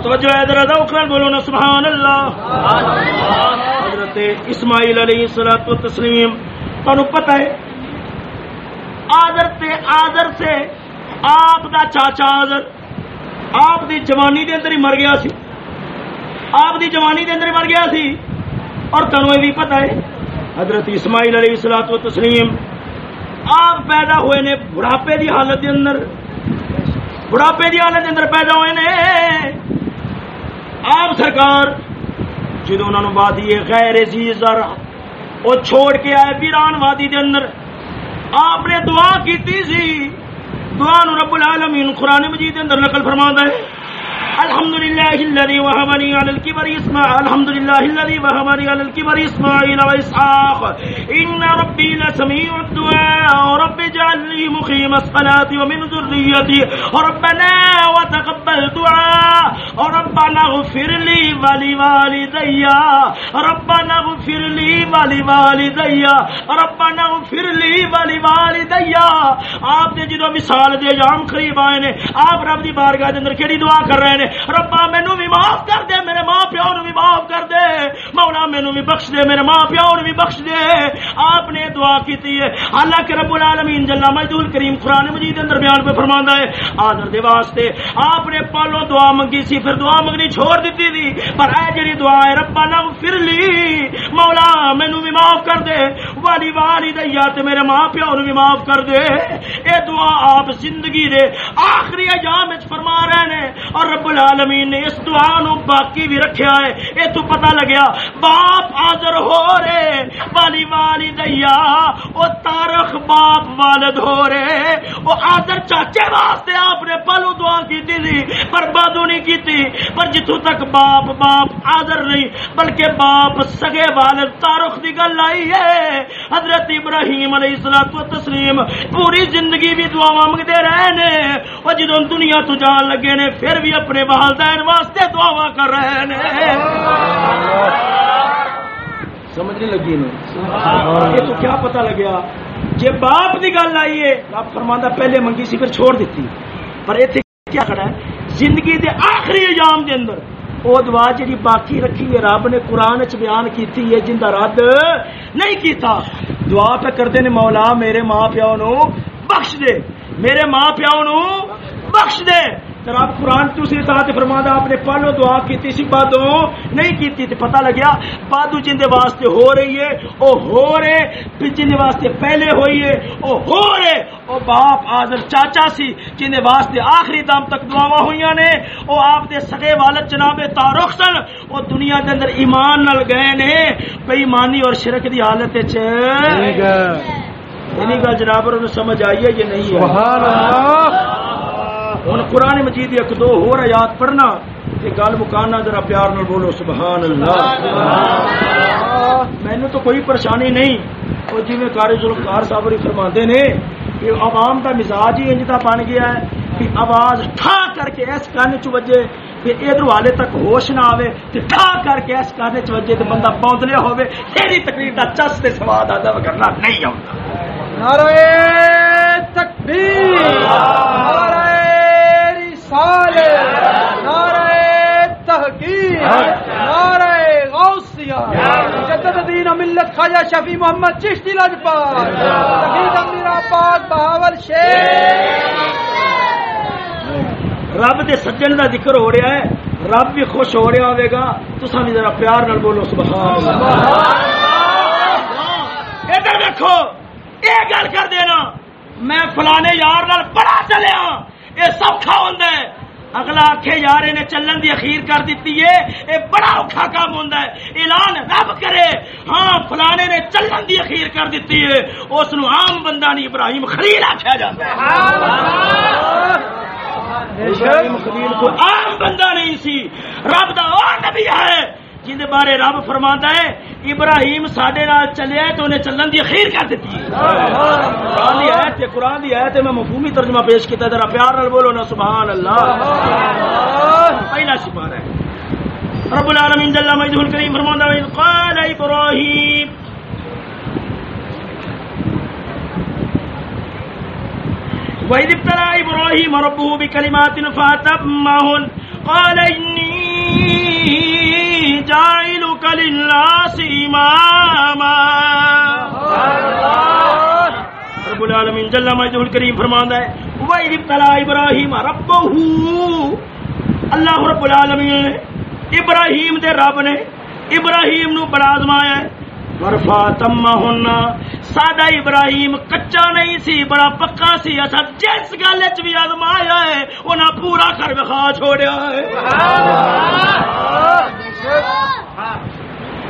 توجہ ہے، ذرا ذوق نال بولو نا سبحان اللہ حضرت اسماعیل علیہ الصلوۃ والتسلیم، تانوں پتہ ہے آدر تے آدر سے آپ دا چاچا آدر آپ دی جوانی دے اندر ہی مر گیا سی۔ آپ دی جوانی دے اندر ہی مر گیا سی۔ اور تنوں بھی پتہ ہے حضرت اسماعیل علیہ الصلوۃ والتسلیم آپ پیدا ہوئے نے بڑھاپے دی حالت دے اندر، بڑھاپے دی حالت دے اندر پیدا ہوئے نے۔ آپ سرکار جدو انہوں نے وادی غیر زی زر وہ چھوڑ کے آئے ویران وادی دے اندر۔ آپ نے دعا کیتی سی، دعا نو رب العالمین قرآن مجید دے اندر نقل فرماندا ہے۔ الحمد لله الذي وهبني على الكبر اسماعيل الحمد لله الذي وهبني على الكبر اسماعيل واسحاق ان ربي لسميع الدعاء رب اجعل لي مقيم الصلاه ومن ذريتي ربنا وتقبل دعاء. ربنا اغفر لي ولوالدي ربنا اغفر لي ولوالدي ربنا اغفر لي ولوالدي آپ نے جدو مثال دے ایام قریب آئے نے، آپ رب دی بارگاہ دے اندر کیڑی دعا کر رہے ہیں ربا مینو بھی معاف کر دے، میرے ماں پیو نو بھی معاف کر دے۔ مولا مینو بھی بخش دے، میرے ماں پیو نو بھی بخش دے۔ آپ نے دعا کیتی ہے۔ اللہ کے رب العالمین جل مجدول کریم قرآن مجید اندر بیان پہ فرماندا ہے آدر دے واسطے۔ آپ نے پالو دعا منگی سی، پھر دعا منگنی چھوڑ دیتی تھی پر اے جڑی دعا ہے ربا نہ پھر لی۔ مولا مینو بھی معاف کر دے۔ والی والی دیا تے میرے ماں پیو نو بھی معاف کر دے۔ اے دعا آپ زندگی دے آخری ایام وچ فرما رہے نے۔ اور رب العالمین نے اس دعا نو باقی بھی رکھیا ہے۔ اے تو پتہ لگیا، باپ حاضر ہو رہے۔ والی والی دیا، او تارخ باپ والد ہو رہے۔ او حاضر چاچے واسطے آپ نے پلو دعا کی تھی پر بادو نہیں کی تھی پر جتوں تک باپ باپ حاضر نہیں، بلکہ باپ سگے والد تارخ دی گل آئی ہے۔ حضرت ابراہیم علیہ السلام و تسلیم پوری زندگی بھی دعا منگتے رہے نے۔ جدوں دنیا تو جان لگے نے پھر بھی اپنے والدین واسطے دعا کر رہے نے۔ سمجھ نہیں لگی نہیں یہ تو کیا پتہ لگیا؟ جی باپ کی گل آئی ہے آپ فرماندہ پہلے منگی سی پھر چھوڑ دیتی۔ پر اتنے کیا کھڑا ہے؟ زندگی دے آخری ایام دے اندر۔ وہ دعا جی باقی رکھی ہے رب نے قرآن چ بیان کیتی ہے جن کا رد نہیں کیتا۔ دعا پہ کرتے نے مولا میرے ماں پیو نو بخش دے۔ میرے ماں پیو نو بخش دے۔ رب قرآن تھی ساتھ فرما آپ نے پہلو دعا کی سی بادو نہیں کی پتہ لگیا بادو جن واسطے ہو رہی ہے وہ ہو رہے جن واسطے پہلے ہوئی ہے وہ ہو رہے۔ وہ باپ آدر چاچا سی، جن واسطے آخری دم تک دعوا ہوئی نے وہ آپ دے سگے والد جناب تارخ سن وہ دنیا کے اندر ایمان نل گئے نے بے ایمانی اور شرک دی حالت گل جناب سمجھ آئی ہے یہ نہیں ہے؟ ہوں قرآن مجید ایک دو ہو آیات پڑھنا کہ گل مکانا ذرا پیار نال بولو سبحان اللہ مینو تو کوئی پریشانی نہیں۔ وہ جی کاری ذوالفقار صاحب فرما نے کہ عوام کا مزاج ہی انجتا بن گیا ہے۔ کہ آواز ٹھا کر کے اس کن چ وجے کہ ادھر والے تک ہوش نہ آئے تو ٹھا کر کے اس کن چ وجے تو بندہ پونتلیا ہوے تیری تقریر کا چس سے سواد آتا کرنا نہیں آتا نعرہ تکبیر، نعرہ رسالت، نعرہ تحقیق، نعرہ غوثیہ۔ جدد دین ملت خواجہ شفیع محمد چشتی لجپال، شہید امیر آباد، بہاول شیخ رب دے سجن دا ذکر ہو رہا ہے۔ رب بھی خوش ہو رہا ہوئے گا تو سامنے ذرا پیار نال بولو سبحان اللہ۔ ادھر دیکھو یہ گل کر دینا میں فلانے یار نال بڑا چلیا۔ یہ سب کھا ہوتا ہے اگلا آخے یار نے چلن دی اخیر کر دیتی ہے۔ یہ بڑا اوکھا کام ہوتا ہے۔ اعلان رب کرے۔ ہاں فلانے نے چلن دی اخیر کر دیتی ہے۔ اس نو عام بندہ نہیں ابراہیم خلیل آخیا جاتا ہے۔ کو عام بندہ نہیں سی، رب دا وہ نبی ہے، جن بارے رب فرما ہے، ابراہیم سڈے چلیا تو انہیں چلن کی اخیر کر دیتی قرآن دی آیت قرآن دی آیت میں مفہومی ترجمہ پیش کیا ذرا پیار نال بولو نا سبحان اللہ پہلا سپارہ ہے۔ رب العالمین جل مجدہ الکریم فرماتا ہے قال ابراہیم وإذ ابتلى إبراهيم ربه بكلمات فأتمهن قال إني جاعلك للناس إماما. رب العالمین جل مجدہ الکریم فرماندا ہے، وَإِذِ ابْتَلَى إِبْرَاهِيمَ رَبَّهُ، اللہ رب العالمین نے ابراہیم دے رب نے ابراہیم نو بڑا آزمایا ہے۔ ورفا تما ہونا ساڈا ابراہیم کچا نہیں سی، بڑا پکا سی۔ اصا جس گل چ بھی آزمایا ہے انہیں پورا کر بخا چھوڑیا ہے۔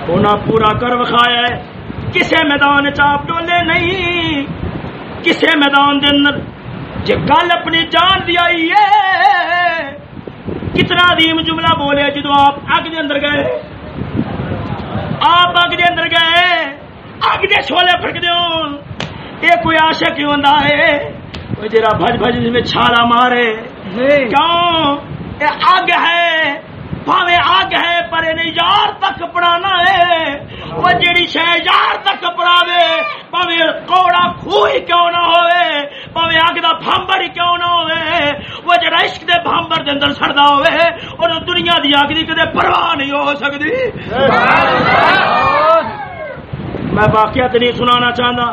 انہیں پورا کر بخایا ہے۔ کسے میدان چاپ ڈولے نہیں۔ کسے میدان دے اندر جے گل اپنی جان دی آئی ہے، کتنا عظیم جملہ بولے جدو آپ اگ دے اندر گئے۔ آپ اگ دے اندر گئے اگ دے چھولے پھڑک دے ہون اے کوئی عاشق کیوں ہوندا ہے؟ وہ جرا بھج بھج میں چھالا مارے۔ کیوں؟ اے اگ ہے۔ بھاوے اگ ہے، پر انہیں یار تک پڑھانا ہے۔ وہ جڑی شے یار تک پڑھاوے بھاوے کوڑا خوہی کیوں نہ ہوئے؟ بھاوے اگ دا بھامبر ہی کیوں نہ ہوئے؟ وہ جڑا عشق دے بھامبر دے اندر سڑدا ہوئے، اور دنیا دی اگ دی کدے پرواہ نہیں ہو سکدی۔ میں واقعہ نہیں سنانا چاہتا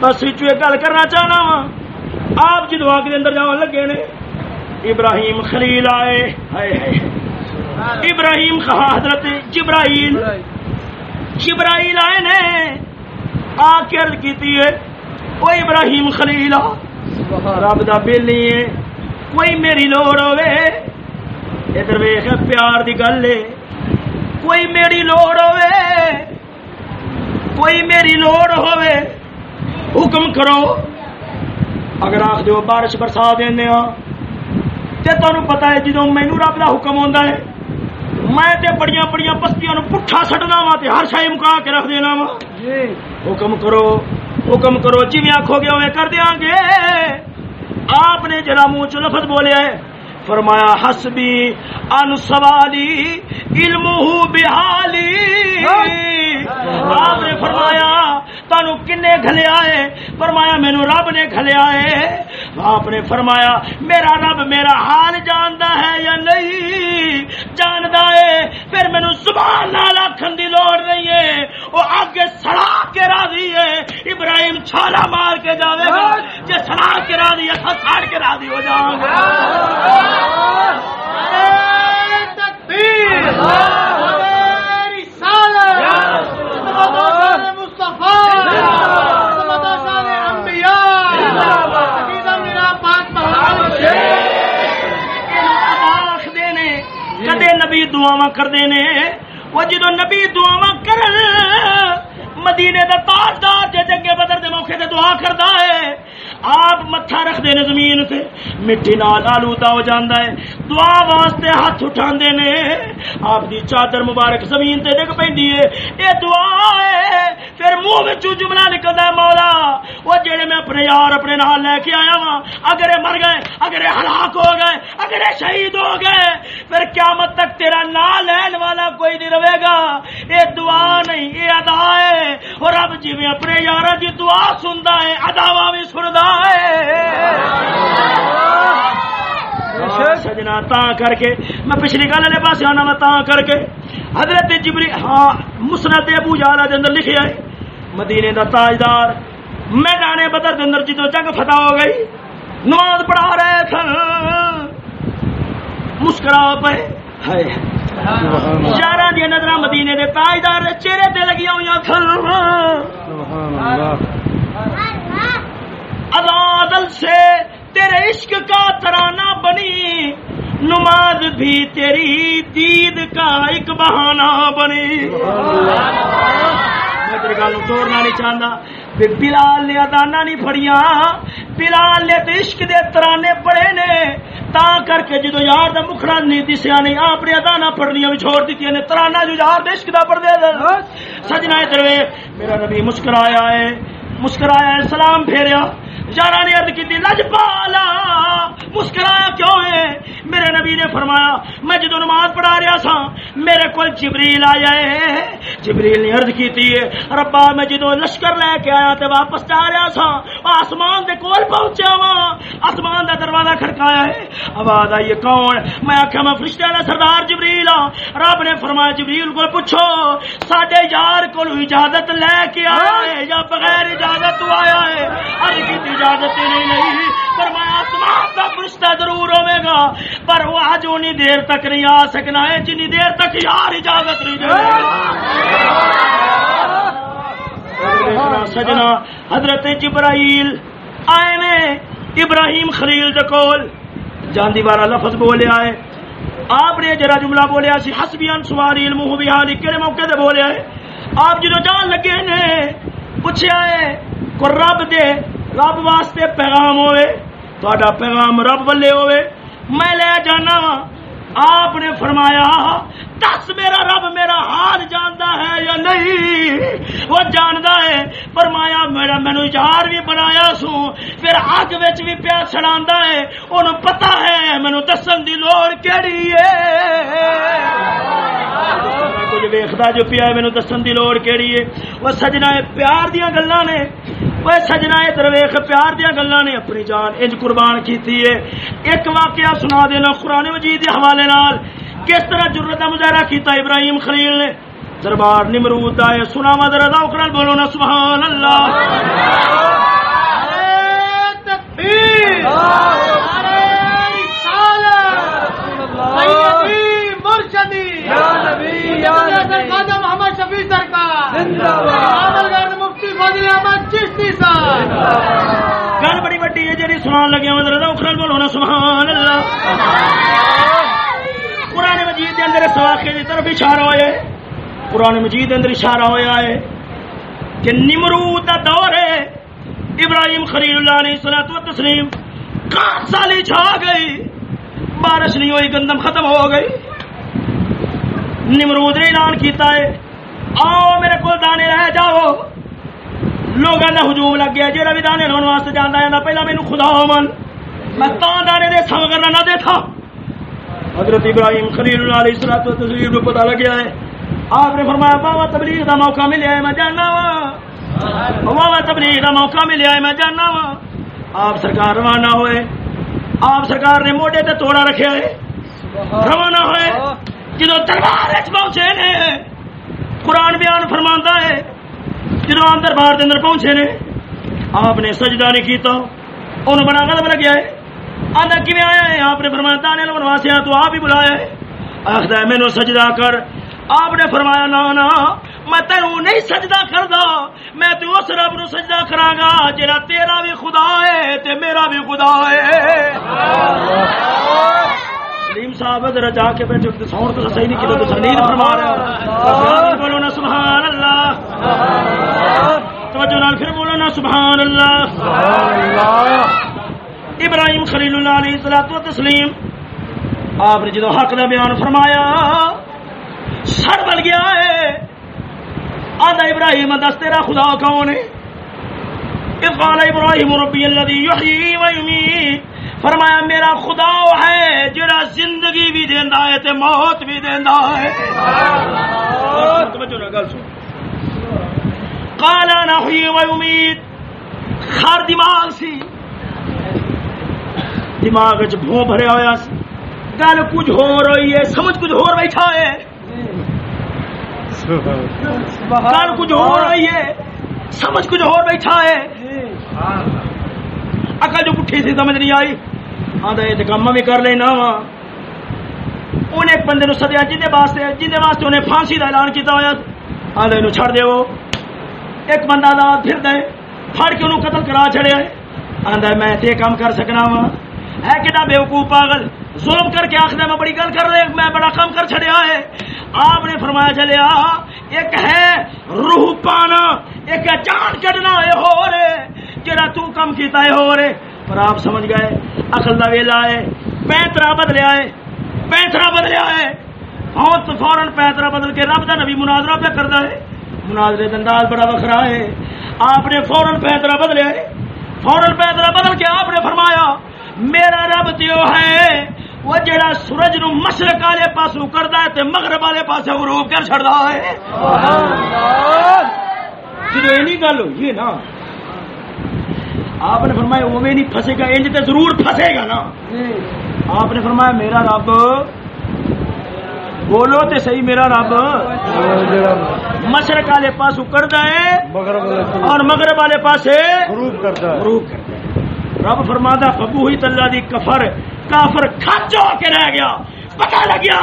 بس وچ ایک گل کرنا چاہنا وا ہاں۔ آپ جدو آگ دے اندر جاون لگے نے، ابراہیم خلیل آئے۔ ہائے ہائے۔ ابراہیم کہا حضرت جبرائیل۔ جبرائیل آئے نے آ کے عرض کیتی ہے وہ ابراہیم خلیل، رب دا بل نہیں ہے، کوئی میری لوڑ ہوے ادھر ویخ پیار دی گل ہے، کوئی میری لوڑ ہوے کوئی میری لوڑ ہوے حکم کرو۔ اگر آخ دیو بارش برسا دینے ہاں تے تانوں پتہ ہے جدوں مینوں رب دا حکم ہوندا ہے میں تے بڑیاں بڑیاں بستیاں نو پٹھا سٹنا وا تے ہر شے مکا کے رکھ دینا وا جی۔ حکم کرو حکم کرو جویں آکھو گے اویں کر دیاں گے۔ آپ نے جرا منہ چ لفظ بولیا ہے فرمایا، حسبی ان سوالی علم بحالی۔ آپ نے فرمایا، تانوں کنے گھلیا ہے فرمایا، مینوں رب نے گھلیا ہے آپ نے فرمایا، میرا رب میرا حال جاندا ہے یا نہیں؟ جاندا ہے، پھر مینوں زبان نال آکھن دی لوڑ نہیں ہے۔ وہ آگے سڑا کے راضی ہے۔ ابراہیم چھالا مار کے جاوے گا۔ جے سڑا کے راضی ہے تو ساڑ کے راضی ہو جاؤں گا۔ دعاواں کردے نے وہ جدو نبی دعا کر۔ مدینے دا تاج دار جے جنگے بدر دے موقع تے دعا کردا ہے۔ آپ متھا رکھ دے نے زمین تے، مٹی نال آلودہ ہو جاندا ہے۔ دعا واسطے ہاتھ اٹھاندے نے۔ آپ دی چادر مبارک زمین تے ڈگ پیندی ہے۔ اے دعا منہ جملہ نکلدا ہے مولا۔ وہ جڑے میں اپنے یار اپنے نال لے کے آیا ہاں اگر مر گئے اگر ہلاک ہو گئے اگر شہید ہو گئے پھر قیامت تک تیرا نام لین والا کوئی نہیں رہے گا۔ یہ دعا نہیں یہ ادا ہے۔ اور اب جی میں اپنے یار کی دعا سنتا ہے اداوا بھی سنتا ہے۔ سجنا تا کر کے میں پچھلی گل والے پاس آنا وا تا کر کے حضرت جبری ہاں مسند ابو جالا دے اندر لکھیا ہے۔ مدینے دا تاجدار۔ میدان بدر دے اندر جدو جنگ فتح ہو گئی، نماز پڑھا رہے تھے۔ مسکرا پے۔ ہائے۔ دیا نظر مدینے دے تاجدار چہرے تے لگی ہوئی تھن ادادل سے تیرے عشق کا ترانہ بنی۔ نماز بھی تیری دید کا ایک بہانہ بنی۔ میں تیرے گل توڑنا نہیں چاہتا بلال نے ادانا نہیں پڑیاں بلال نے تو عشق دے ترانے پڑے نے تا کر کے جدو یار دا مکھڑا نہیں دسیا نہیں آپ نے ادانا پڑھنیاں بھی چھوڑ دیتی نے ترانا جو یار دے عشق دا پڑھ دے سجنا ادھر میرا نبی مسکرایا ہے مسکرایا ہے سلام پھیریا یارا نے ارد کی لجپالا مسکرایا کیوں ہے؟ میرے نبی نے فرمایا، میں جدو نماز پڑھا رہا سا، میرے کو جبریل آیا ہے۔ جبریل نے ارد کی ربا، میں جدو لشکر لے کے آیا تے واپس جا رہا سا، آسمان دے کول پہنچیا وا۔ آسمان دا دروازہ کھڑکایا ہے۔ آواز آئی، کون؟ میں آخیا میں فرشتے والا سردار جبریل ہاں۔ رب نے فرمایا، جبریل کو پوچھو، ساڈے یار کو اجازت لے کے آیا ہے یا بغیر اجازت تو آیا ہے؟ ارد کی اجازت نہیں نہیں۔ فرمایا، آسمان کا فرشتہ ضرور ہوے گا، پر وہ آج انی دیر تک نہیں آ سکنا ہے جنی دیر تک یار اجازت نہیں دے سجنا، حضرت جبرائیل آئے نے، ابراہیم خلیل دے کول۔ جان دیوارا لفظ بولے آئے آپ نے جرا جملہ بولیا سی، حسبی ان سواری علم بھی حالی کہڑے موقع تے بولیا ہے۔ آپ جدو جان لگے نے پوچھا ہے، کو رب دے، رب واسطے پیغام ہوئے۔ تہاڈا پیغام رب والے ہوئے میں لے جانا وا آپ نے فرمایا دس میرا رب میرا حال جانتا ہے یا نہیں؟ وہ جانتا ہے۔ فرمایا، میرا مینو یار بھی بنایا سو۔ پھر اگ وچ بھی پیا چڑھا ہے۔ انہوں پتا ہے، مینو دسن دی لوڑ کیڑی ہے۔ کچھ ویختا جو پیا مینو دسن دی لوڑ کیڑی ہے۔ وہ سجنا پیار دیا گلا نے۔ وہ سجنا ادھر ویخ پیار دیا گلا نے۔ اپنی جان انج قربان کیتی ہے۔ ایک واقعہ سنا دینا قرآن مجید کے حوالے نال۔ کس طرح جرت کا مظاہرہ کیتا ابراہیم خلیل نے؟ دربار نمرود آئے، سنا وا ذرا اکرل، بولو نا سبحان اللہ۔ محمد شفیع سرکار مفتی فضل احمد چشتی صاحب گل بڑی وڈی ہے جی سنان لگیا وا ذرا اکرل، بولو نا سبحان اللہ۔ قرآن مجید کے اندر اس واقعے کی طرف اشارہ ہوا ہے۔ قرآن مجید کے اندر اشارہ ہوا ہے کہ نمرود کا دور ہے۔ ابراہیم خلیل اللہ نے سلاۃ و تسلیم کاٹ سالی چھا گئی۔ بارش نہیں ہوئی، گندم ختم ہو گئی۔ نمرود نے اعلان کیتا ہے، آؤ میرے کو دانے رہ جاؤ۔ لوگوں کا ہجوم لگ گیا جہاں بھی دانے لاؤ واسطے جانا ہے پہلا مینو خدا من۔ میں تا دانے دے سم کرنا نہ دے حضرت ابراہیم خلیل اللہ علیہ الصلوۃ والتسلیم کو پتہ لگیا ہے۔ آپ نے فرمایا، بابا، تبلیغ کا موقع ملیا ہے میں جاننا وا۔ بابا، تبلیغ کا موقع ملیا ہے میں جاننا وا۔ آپ سرکار روانہ ہوئے۔ آپ سرکار نے موڈے تے توڑا رکھیا ہے روانہ ہوئے۔ جدو دربار پہنچے نے، قرآن بیان فرماندا ہے جدو آن دربار کے اندر پہنچے نے، آپ نے سجدہ نہیں کیتا، انہوں بڑا غلط لگیا ہے۔ آدھا کیویں آیا ہے؟ آپ نے فرمایا دانے لو واسطے تو آپ ہی بلایا ہے۔ آخر ہے مینو سجدہ کر۔ آپ نے فرمایا نا نا میں تینوں نہیں سجدہ کردا، میں تو اس رب نو سجدہ کراں گا جڑا تیرا بھی خدا ہے تے میرا بھی خدا ہے۔ سلیم صاحب ذرا جا کے بیٹھے تو ساؤنڈ تو صحیح نہیں کیتا تو نیند فرما رہا بولو نا، سبحان اللہ۔ توجہ نال پھر بولو نا، سبحان اللہ۔ سبحان اللہ۔ ابراہیم خلیل اللہ علیہ الصلوۃ و تسلیم آپ نے جدو حق کا بیان فرمایا، سر بل گیا ہے۔ آدھا ابراہیم دس تیرا خدا، کون ہے؟ اذ قال ابراہیم ربی الذی یحیی و یمیت۔ فرمایا، میرا خدا وہ ہے جڑا زندگی بھی دیندا ہے تے موت بھی دیندا ہے۔ توجہ نہ گل سن۔ قال انا احیی و یمیت۔ خر دماغ سی۔ دماغ چ بھو بھریا ہوا گل کچھ ہو رہی ہے سمجھ کچھ ہو بیٹھا ہے۔ گل کچھ ہو رہی ہے سمجھ کچھ ہو بیٹھا ہے۔ اکل جو پٹھی سی سمجھ نہیں آئی۔ آدھا یہ کام بھی کر لینا وا۔ انہیں ایک بندے سدیا جن واسطے جن واسطے انہیں پھانسی کا اعلان کیا ہوا آدھا یہ چھڑ دو ایک بندہ آزاد پھر دے پھڑ کے انہوں قتل کرا چڑیا آدھا میں کام کر سکنا وا۔ ہے کہ بےوقوف پاگل ظلم کر کے آخر میں بڑی گل کر رہے میں بڑا کام کر چڑیا ہے۔ آپ نے فرمایا چلیا ایک ہے روح پانا، ایک ہے جان کڈنا یہ ہو رہے جڑا تو کم کیتا ہے ہو رہے پر آپ سمجھ گئے اقل دا ویلا ہے پینترا بدلیا ہے پینترا بدلیا ہے۔ ہاں تو فورن پینترا بدل کے رب دا نبی مناظرہ پہ کرتا ہے۔ مناظرے کا انداز بڑا وکھرا ہے۔ آپ نے فورن پینترا بدلیا ہے۔ فورن پینترا بدل کے آپ نے فرمایا میرا رب تو ہے وہ جڑا سورج نو مشرق والے پاسوں کردا ہے تے مغرب والے پاسے غروب کر چھڑدا ہے۔ جدو یہ گل ہوئی ہے نا آپ نے فرمایا وہ نہیں پھنسے گا انج تے ضرور پھنسے گا نا۔ آپ نے فرمایا میرا رب بولو تے صحیح میرا رب۔ مشرق والے پاسوں کردا ہے اور مغرب والے پاسے غروب کرتا ہے۔ غروب کرتا ہے۔ رب فرمادا فبو ہوئی تلا دی کفر کافر کھچ ہو کے رہ گیا پتہ لگ گیا۔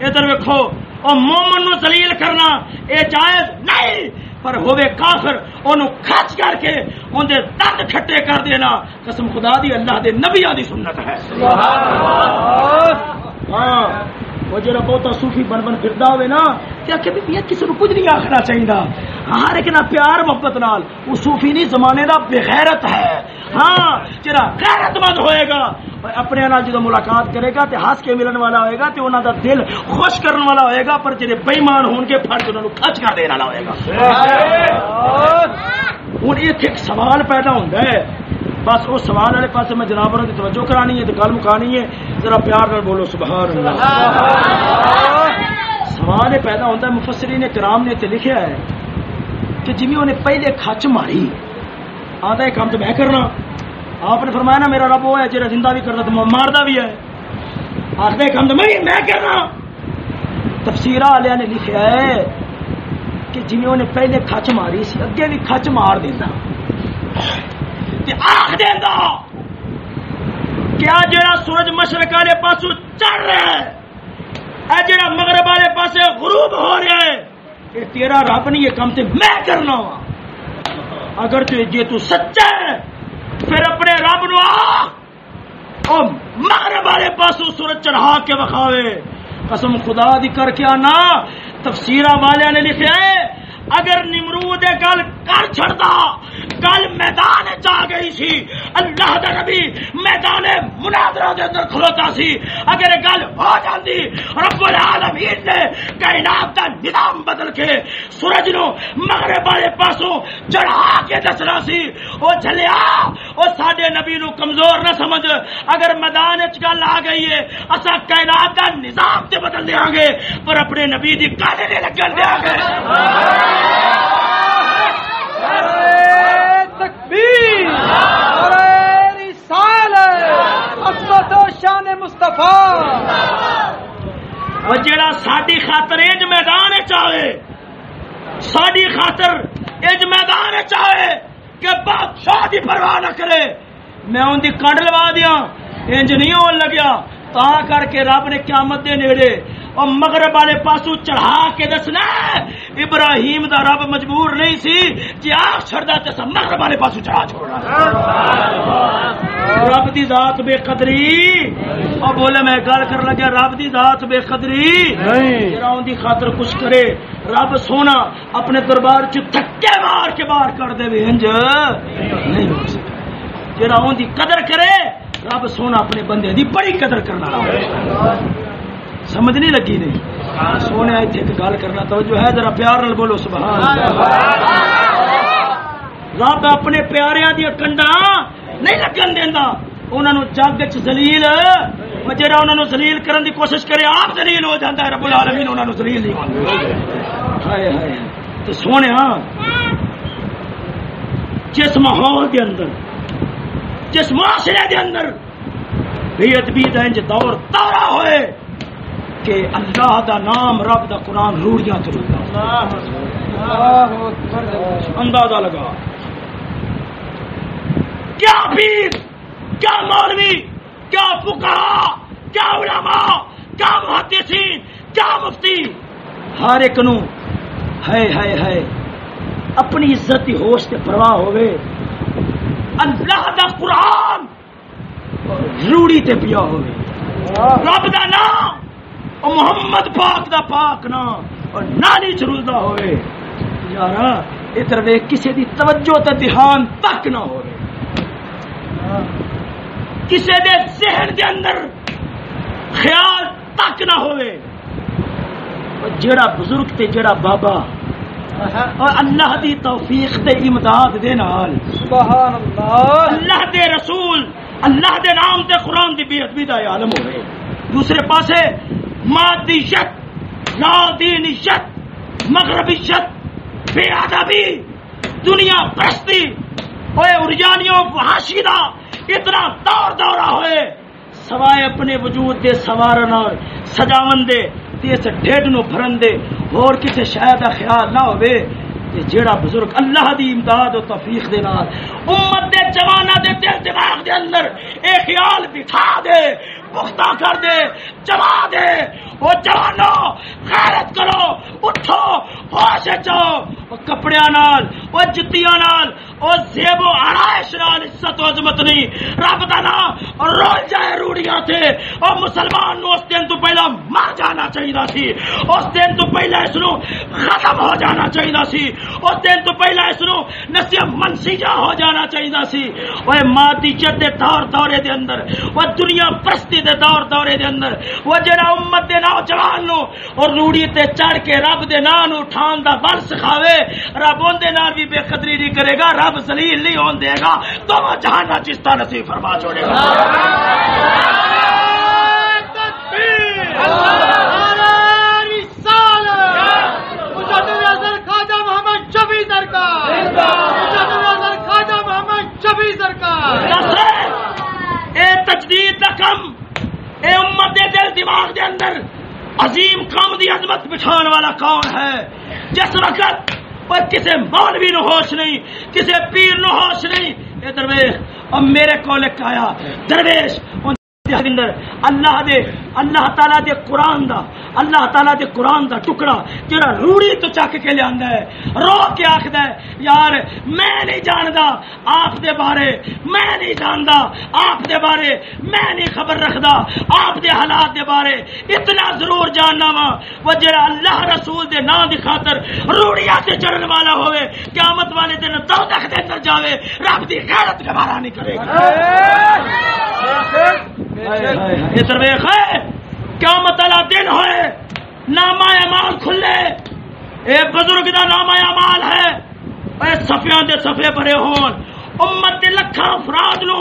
ادھر ویکھو اور مومن نو ذلیل کرنا اے جائز نہیں پر ہوے کافر اونوں کھچ کر کے اون دے دند کھٹے کر دینا۔ قسم خدا دی اللہ دے نبیاں دی سنت ہے۔ ہاں۔ وہ جڑا بہت صوفی بن بن پھردا ہوے نا کہ کہ بھی کسی نو کچھ نہیں آکھنا چاہیدا ہر ایک نہ پیار محبت نال وہ صوفی نہیں زمانے دا بغیرت ہے۔ ہاں جڑا غیرت مند ہوئے گا۔ اپنے نال جدو ملاقات کرے گا تے ہنس کے ملن والا ہوئے گا تے انہاں دا دل خوش کرن والا ہوئے گا پر جڑے بے ایمان ہون کے فرض انہاں نو کھچ کر دین والا ہوئے گا۔ ہوں ایک سوال پیدا ہوتا ہے۔ بس اس سوال والے پاس میں جناب کی توجہ کرانی ہے تو گل مکانی ہے۔ ذرا پیار نال بولو سبحان اللہ سوال یہ پیدا ہوتا ہے مفسری نے کرام نے لکھا ہے کہ جی انہیں پہلے کچ ماری آتا ہے کام تو میں کرنا۔ آپ نے فرمایا نا، میرا رب وہ ہے جا زندہ بھی کرنا تو ماردا بھی ہے۔ آخر کام تو میں میں کرنا۔ تفسیر والے نے لکھا ہے کہ جی انہیں پہلے کچ ماری سی، اگے بھی کچ مار دینا آخ دے دینا کیا جڑا سورج مشرق والے پاسو چڑھ رہا ہے؟ اے جڑا مغرب والے پاس غروب ہو رہا ہے؟ یہ تیرا رب نہیں، یہ کام تے میں کرنا وا اگر تو جی تو سچا ہے، پھر اپنے رب نو آ۔ مغرب والے پاسو سورج چڑھا کے بکھاوے قسم خدا دی کر کے آنا۔ تفسیر والے نے لکھا ہے اگر نمرود گل کر چھڑتا گل میدان چ گئی سی اللہ دا نبی میدان مناظرہ دے اندر کھلوتا سی اگر گل ہو جاندی، رب العالمین نے کائنات دا نظام بدل کے سورج نو مغرب والے پاسوں چڑھا کے دسنا سی۔ او چلیا او ساڈے نبی نو کمزور نہ سمجھ۔ اگر میدان چ گل آ گئی ہے اسا کائنات دا نظام تے بدل دیاں گے، پر اپنے نبی دی گل نہیں لگن دیاں گے۔ تکبیر عصمت و شان مصطفیٰ جڑا ساری خاطر اج میدان چاہے ساری خاطر اج میدان چاہے کہ بادشاہ دی پرواہ نہ کرے۔ میں ان دی کنڈ لوا دیا انج نہیں ہون لگیا۔ تا کر کے رب نے قیامت دے نیڑے اور مغرب والے پاسو چڑھا کے دسنا ابراہیم دا رب مجبور نہیں سی جی آگ چڑھتا سب مغرب والے پاسو چڑھا چھوڑنا رب دی ذات بے قدری۔ اور بولے میں گل کر لگا رب دی ذات بے قدری۔ ان دی خاطر کچھ کرے رب سونا اپنے دربار چ تھکے مار کے باہر کر دے انج۔ نہیں ہو سکتا۔ ان دی قدر کرے رب سونا اپنے بندے دی بڑی قدر کرنا۔ سمجھ نہیں لگی نہیں۔ ہاں، سونے اتنے ایک گل کرنا، توجہ ہے، ذرا پیار نال بولو، سبحان رب اپنے پیاریاں دیا کنڈا نہیں لگن دینا انہوں جگ چلیل جہاں انہوں نے زلیل کرن دی کوشش کرے، آپ زلیل ہو جاتا ہے، رب العالمین انہوں نے زلیل نہیں ہائے ہائے۔ تو سونے ہاں، جس ماحول کے اندر جس معاشرے دے اندر بے ادبی دنج دور تارا ہوئے کہ اللہ دا نام رب دا قرآن روڑیاں چلتا اندازہ لگا۔ کیا پیر کیا مولوی کیا فکا کیا علماء کیا محدثین کیا مفتی۔ ہر ایک نو ہے ہے ہے اپنی عزت کی ہوش تے پرواہ ہوئے اللہ دا قرآن روڑی تے پیا ہوئے۔ رب دا نام اور محمد پاک دا پاک نام اور نانی چروزدہ ہوئے۔ یارا ادھر وے کسی دی توجہ تے دھیان تک نہ ہوئے۔ کسی دے ذہن دے اندر خیال تک نہ ہوئے۔ جڑا بزرگ تے جڑا بابا اور اللہ دی توفیق تے امداد دے نال۔ سبحان اللہ۔ اللہ دے رسول اللہ دے نام تے قرآن دی بے ادبی دا عالم ہوئے۔ دوسرے پاسے مادیشت لا دینیشت مغربیشت بے ادبی دنیا پرستی ہوئے ارجانیوں حاشیدہ اتنا دور دورہ ہوئے۔ سوائے اپنے وجود دے سوارن اور سجاون دے اس ڈیڈ نو بھرن دے۔ اور کسے شاید دا خیال نہ ہوے کہ جیڑا بزرگ اللہ دی امداد و توفیق دے نال، امت دے جواناں دے دل دماغ دے اندر، اے خیال بٹھا دے۔ پختہ کر دے جما دے۔ وہ جوانو، غیرت کرو، اٹھو، ہوش چاؤ کپڑے نال، وہ جتیاں نال، وہ زیب و آرائش نال عزت و عظمت نہیں۔ رب دا نام اور رول جائے روڑیاں تھے اور مسلمان نو اس دن تو پہلا مر جانا چاہیے سی۔ اس دن تو پہلا اس نو ختم ہو جانا چاہیے سی۔ اس دن تو پہلا اس نو نصیب منسیجا ہو جانا چاہیے سی۔ وہ مادی چت دے دور دورے دے اندر، وہ دنیا پرستی دے دور دورے دے اندر۔ وہ جڑا امت دے نوجوان نو اور روڑی تے چڑھ کے رب دے نام نو اٹھان دا بل سکھاوے رب اون دے نال بھی بے قدری نہیں کرے گا رب ذلیل نہیں ہون دے گا۔ تو جہان دا چستہ نصیب فرما چھوڑے گا۔ تجدید دا کم۔ اے امت دے دل دماغ دے اندر عظیم کام دی عظمت بٹھان والا کون ہے؟ جس وقت پر کسی مولوی نو ہوش نہیں کسی پیر نو ہوش نہیں، اے درویش، اب میرے کول آیا۔ درویش دے اندر۔ اللہ دے، اللہ تعالی دے قرآن دا، اللہ تعالی دے قرآن دا ٹکڑا جڑا روڑی تو چک کے لیا ہے۔ رو کے آخد ہے، یار، میں نہیں جاندا آپ دے بارے، میں نہیں جاندا آپ دے بارے، میں نہیں خبر رکھدا آپ دے حالات دے بارے۔ اتنا ضرور جاننا وا، وہ جڑا اللہ رسول دے نام دی خاطر روڑیاں تے چڑھن والا ہوئے، قیامت والے دن دوزخ دے اندر جاوے، رب دی غیرت گوارا نہیں کرے گا۔ ادھر ویخ قیامت والا دن ہوئے نامہ اعمال کھلے۔ اے بزرگ دا نامہ اعمال ہے۔ اے صفیاں دے صفے بھرے ہون۔ امت دے لکھاں افراد نو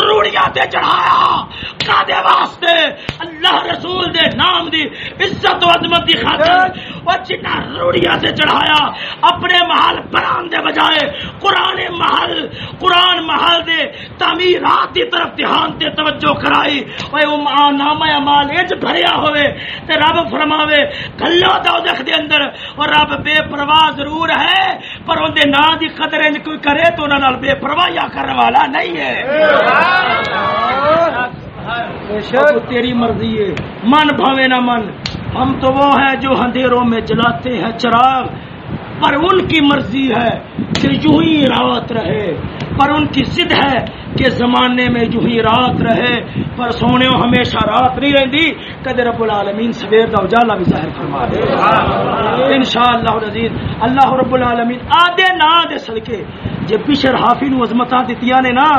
روڑیاں تے چڑھایا۔ کادے واسطے اللہ رسول دے نام دی عزت و عظمت دی خاطر وہ جنہ روڑیاں سے چڑھایا اپنے محل بران دے بجائے قرآن محل قرآن محل دے تعمیرات دی طرف دھیان تے توجہ کرائی۔ اوے ام نامہ اعمال اج بھریا ہوئے تے رب فرماوے کلو دوزخ دے اندر اور رب بے پرواہ ضرور ہے پر اون دے نام دی قدر انج کوئی کرے تو انہاں نال بے پرواہی کرنے والا نہیں ہے۔ تیری مرضی ہے۔ من بھاوے نہ من۔ ہم تو وہ ہیں جو اندھیروں میں جلاتے ہیں چراغ، پر ان کی مرضی ہے کہ یوں ہی رات رہے۔ پر ان کی ضد ہے کہ زمانے میں یوں ہی رات رہے۔ پر سونے ہمیشہ رات نہیں رہتی کدے رب العالمین سویر دا اجالا بھی ظاہر فرما دے۔ انشاءاللہ العزیز، اللہ رب العالمین آدھے نا دے صدقے جے پیشر حافی نو عظمتاں دتیاں نے نا،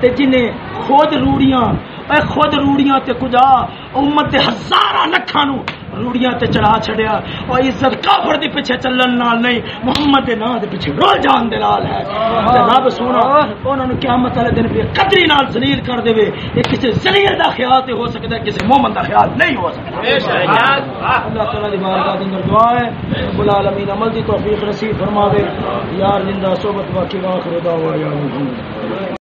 تے جنہیں خود روڑیاں، اے خود روڑیاں تے کجا، امت تے ہزاراں لکھاں نو روڑیاں تے چڑھا چھڑیا اور عزت کافر دی پیچھے چلن نال نہیں محمد دے نام دے پیچھے رول جان دے نال ہے۔ رب سونا انہاں نو قیامت والے دن بے قدری نال ذلیل کر دے۔ یہ کسی ذلیل دا خیال تے ہو سکدا ہے کسی مومن دا خیال نہیں ہو سکدا اللہ تعالی دی بارگاہ دے اندر دعا ہے۔ رب العالمین عمل دی توفیق نصیب فرماوے۔ یار زندہ صحبت باقی واخر دعوانا۔ یا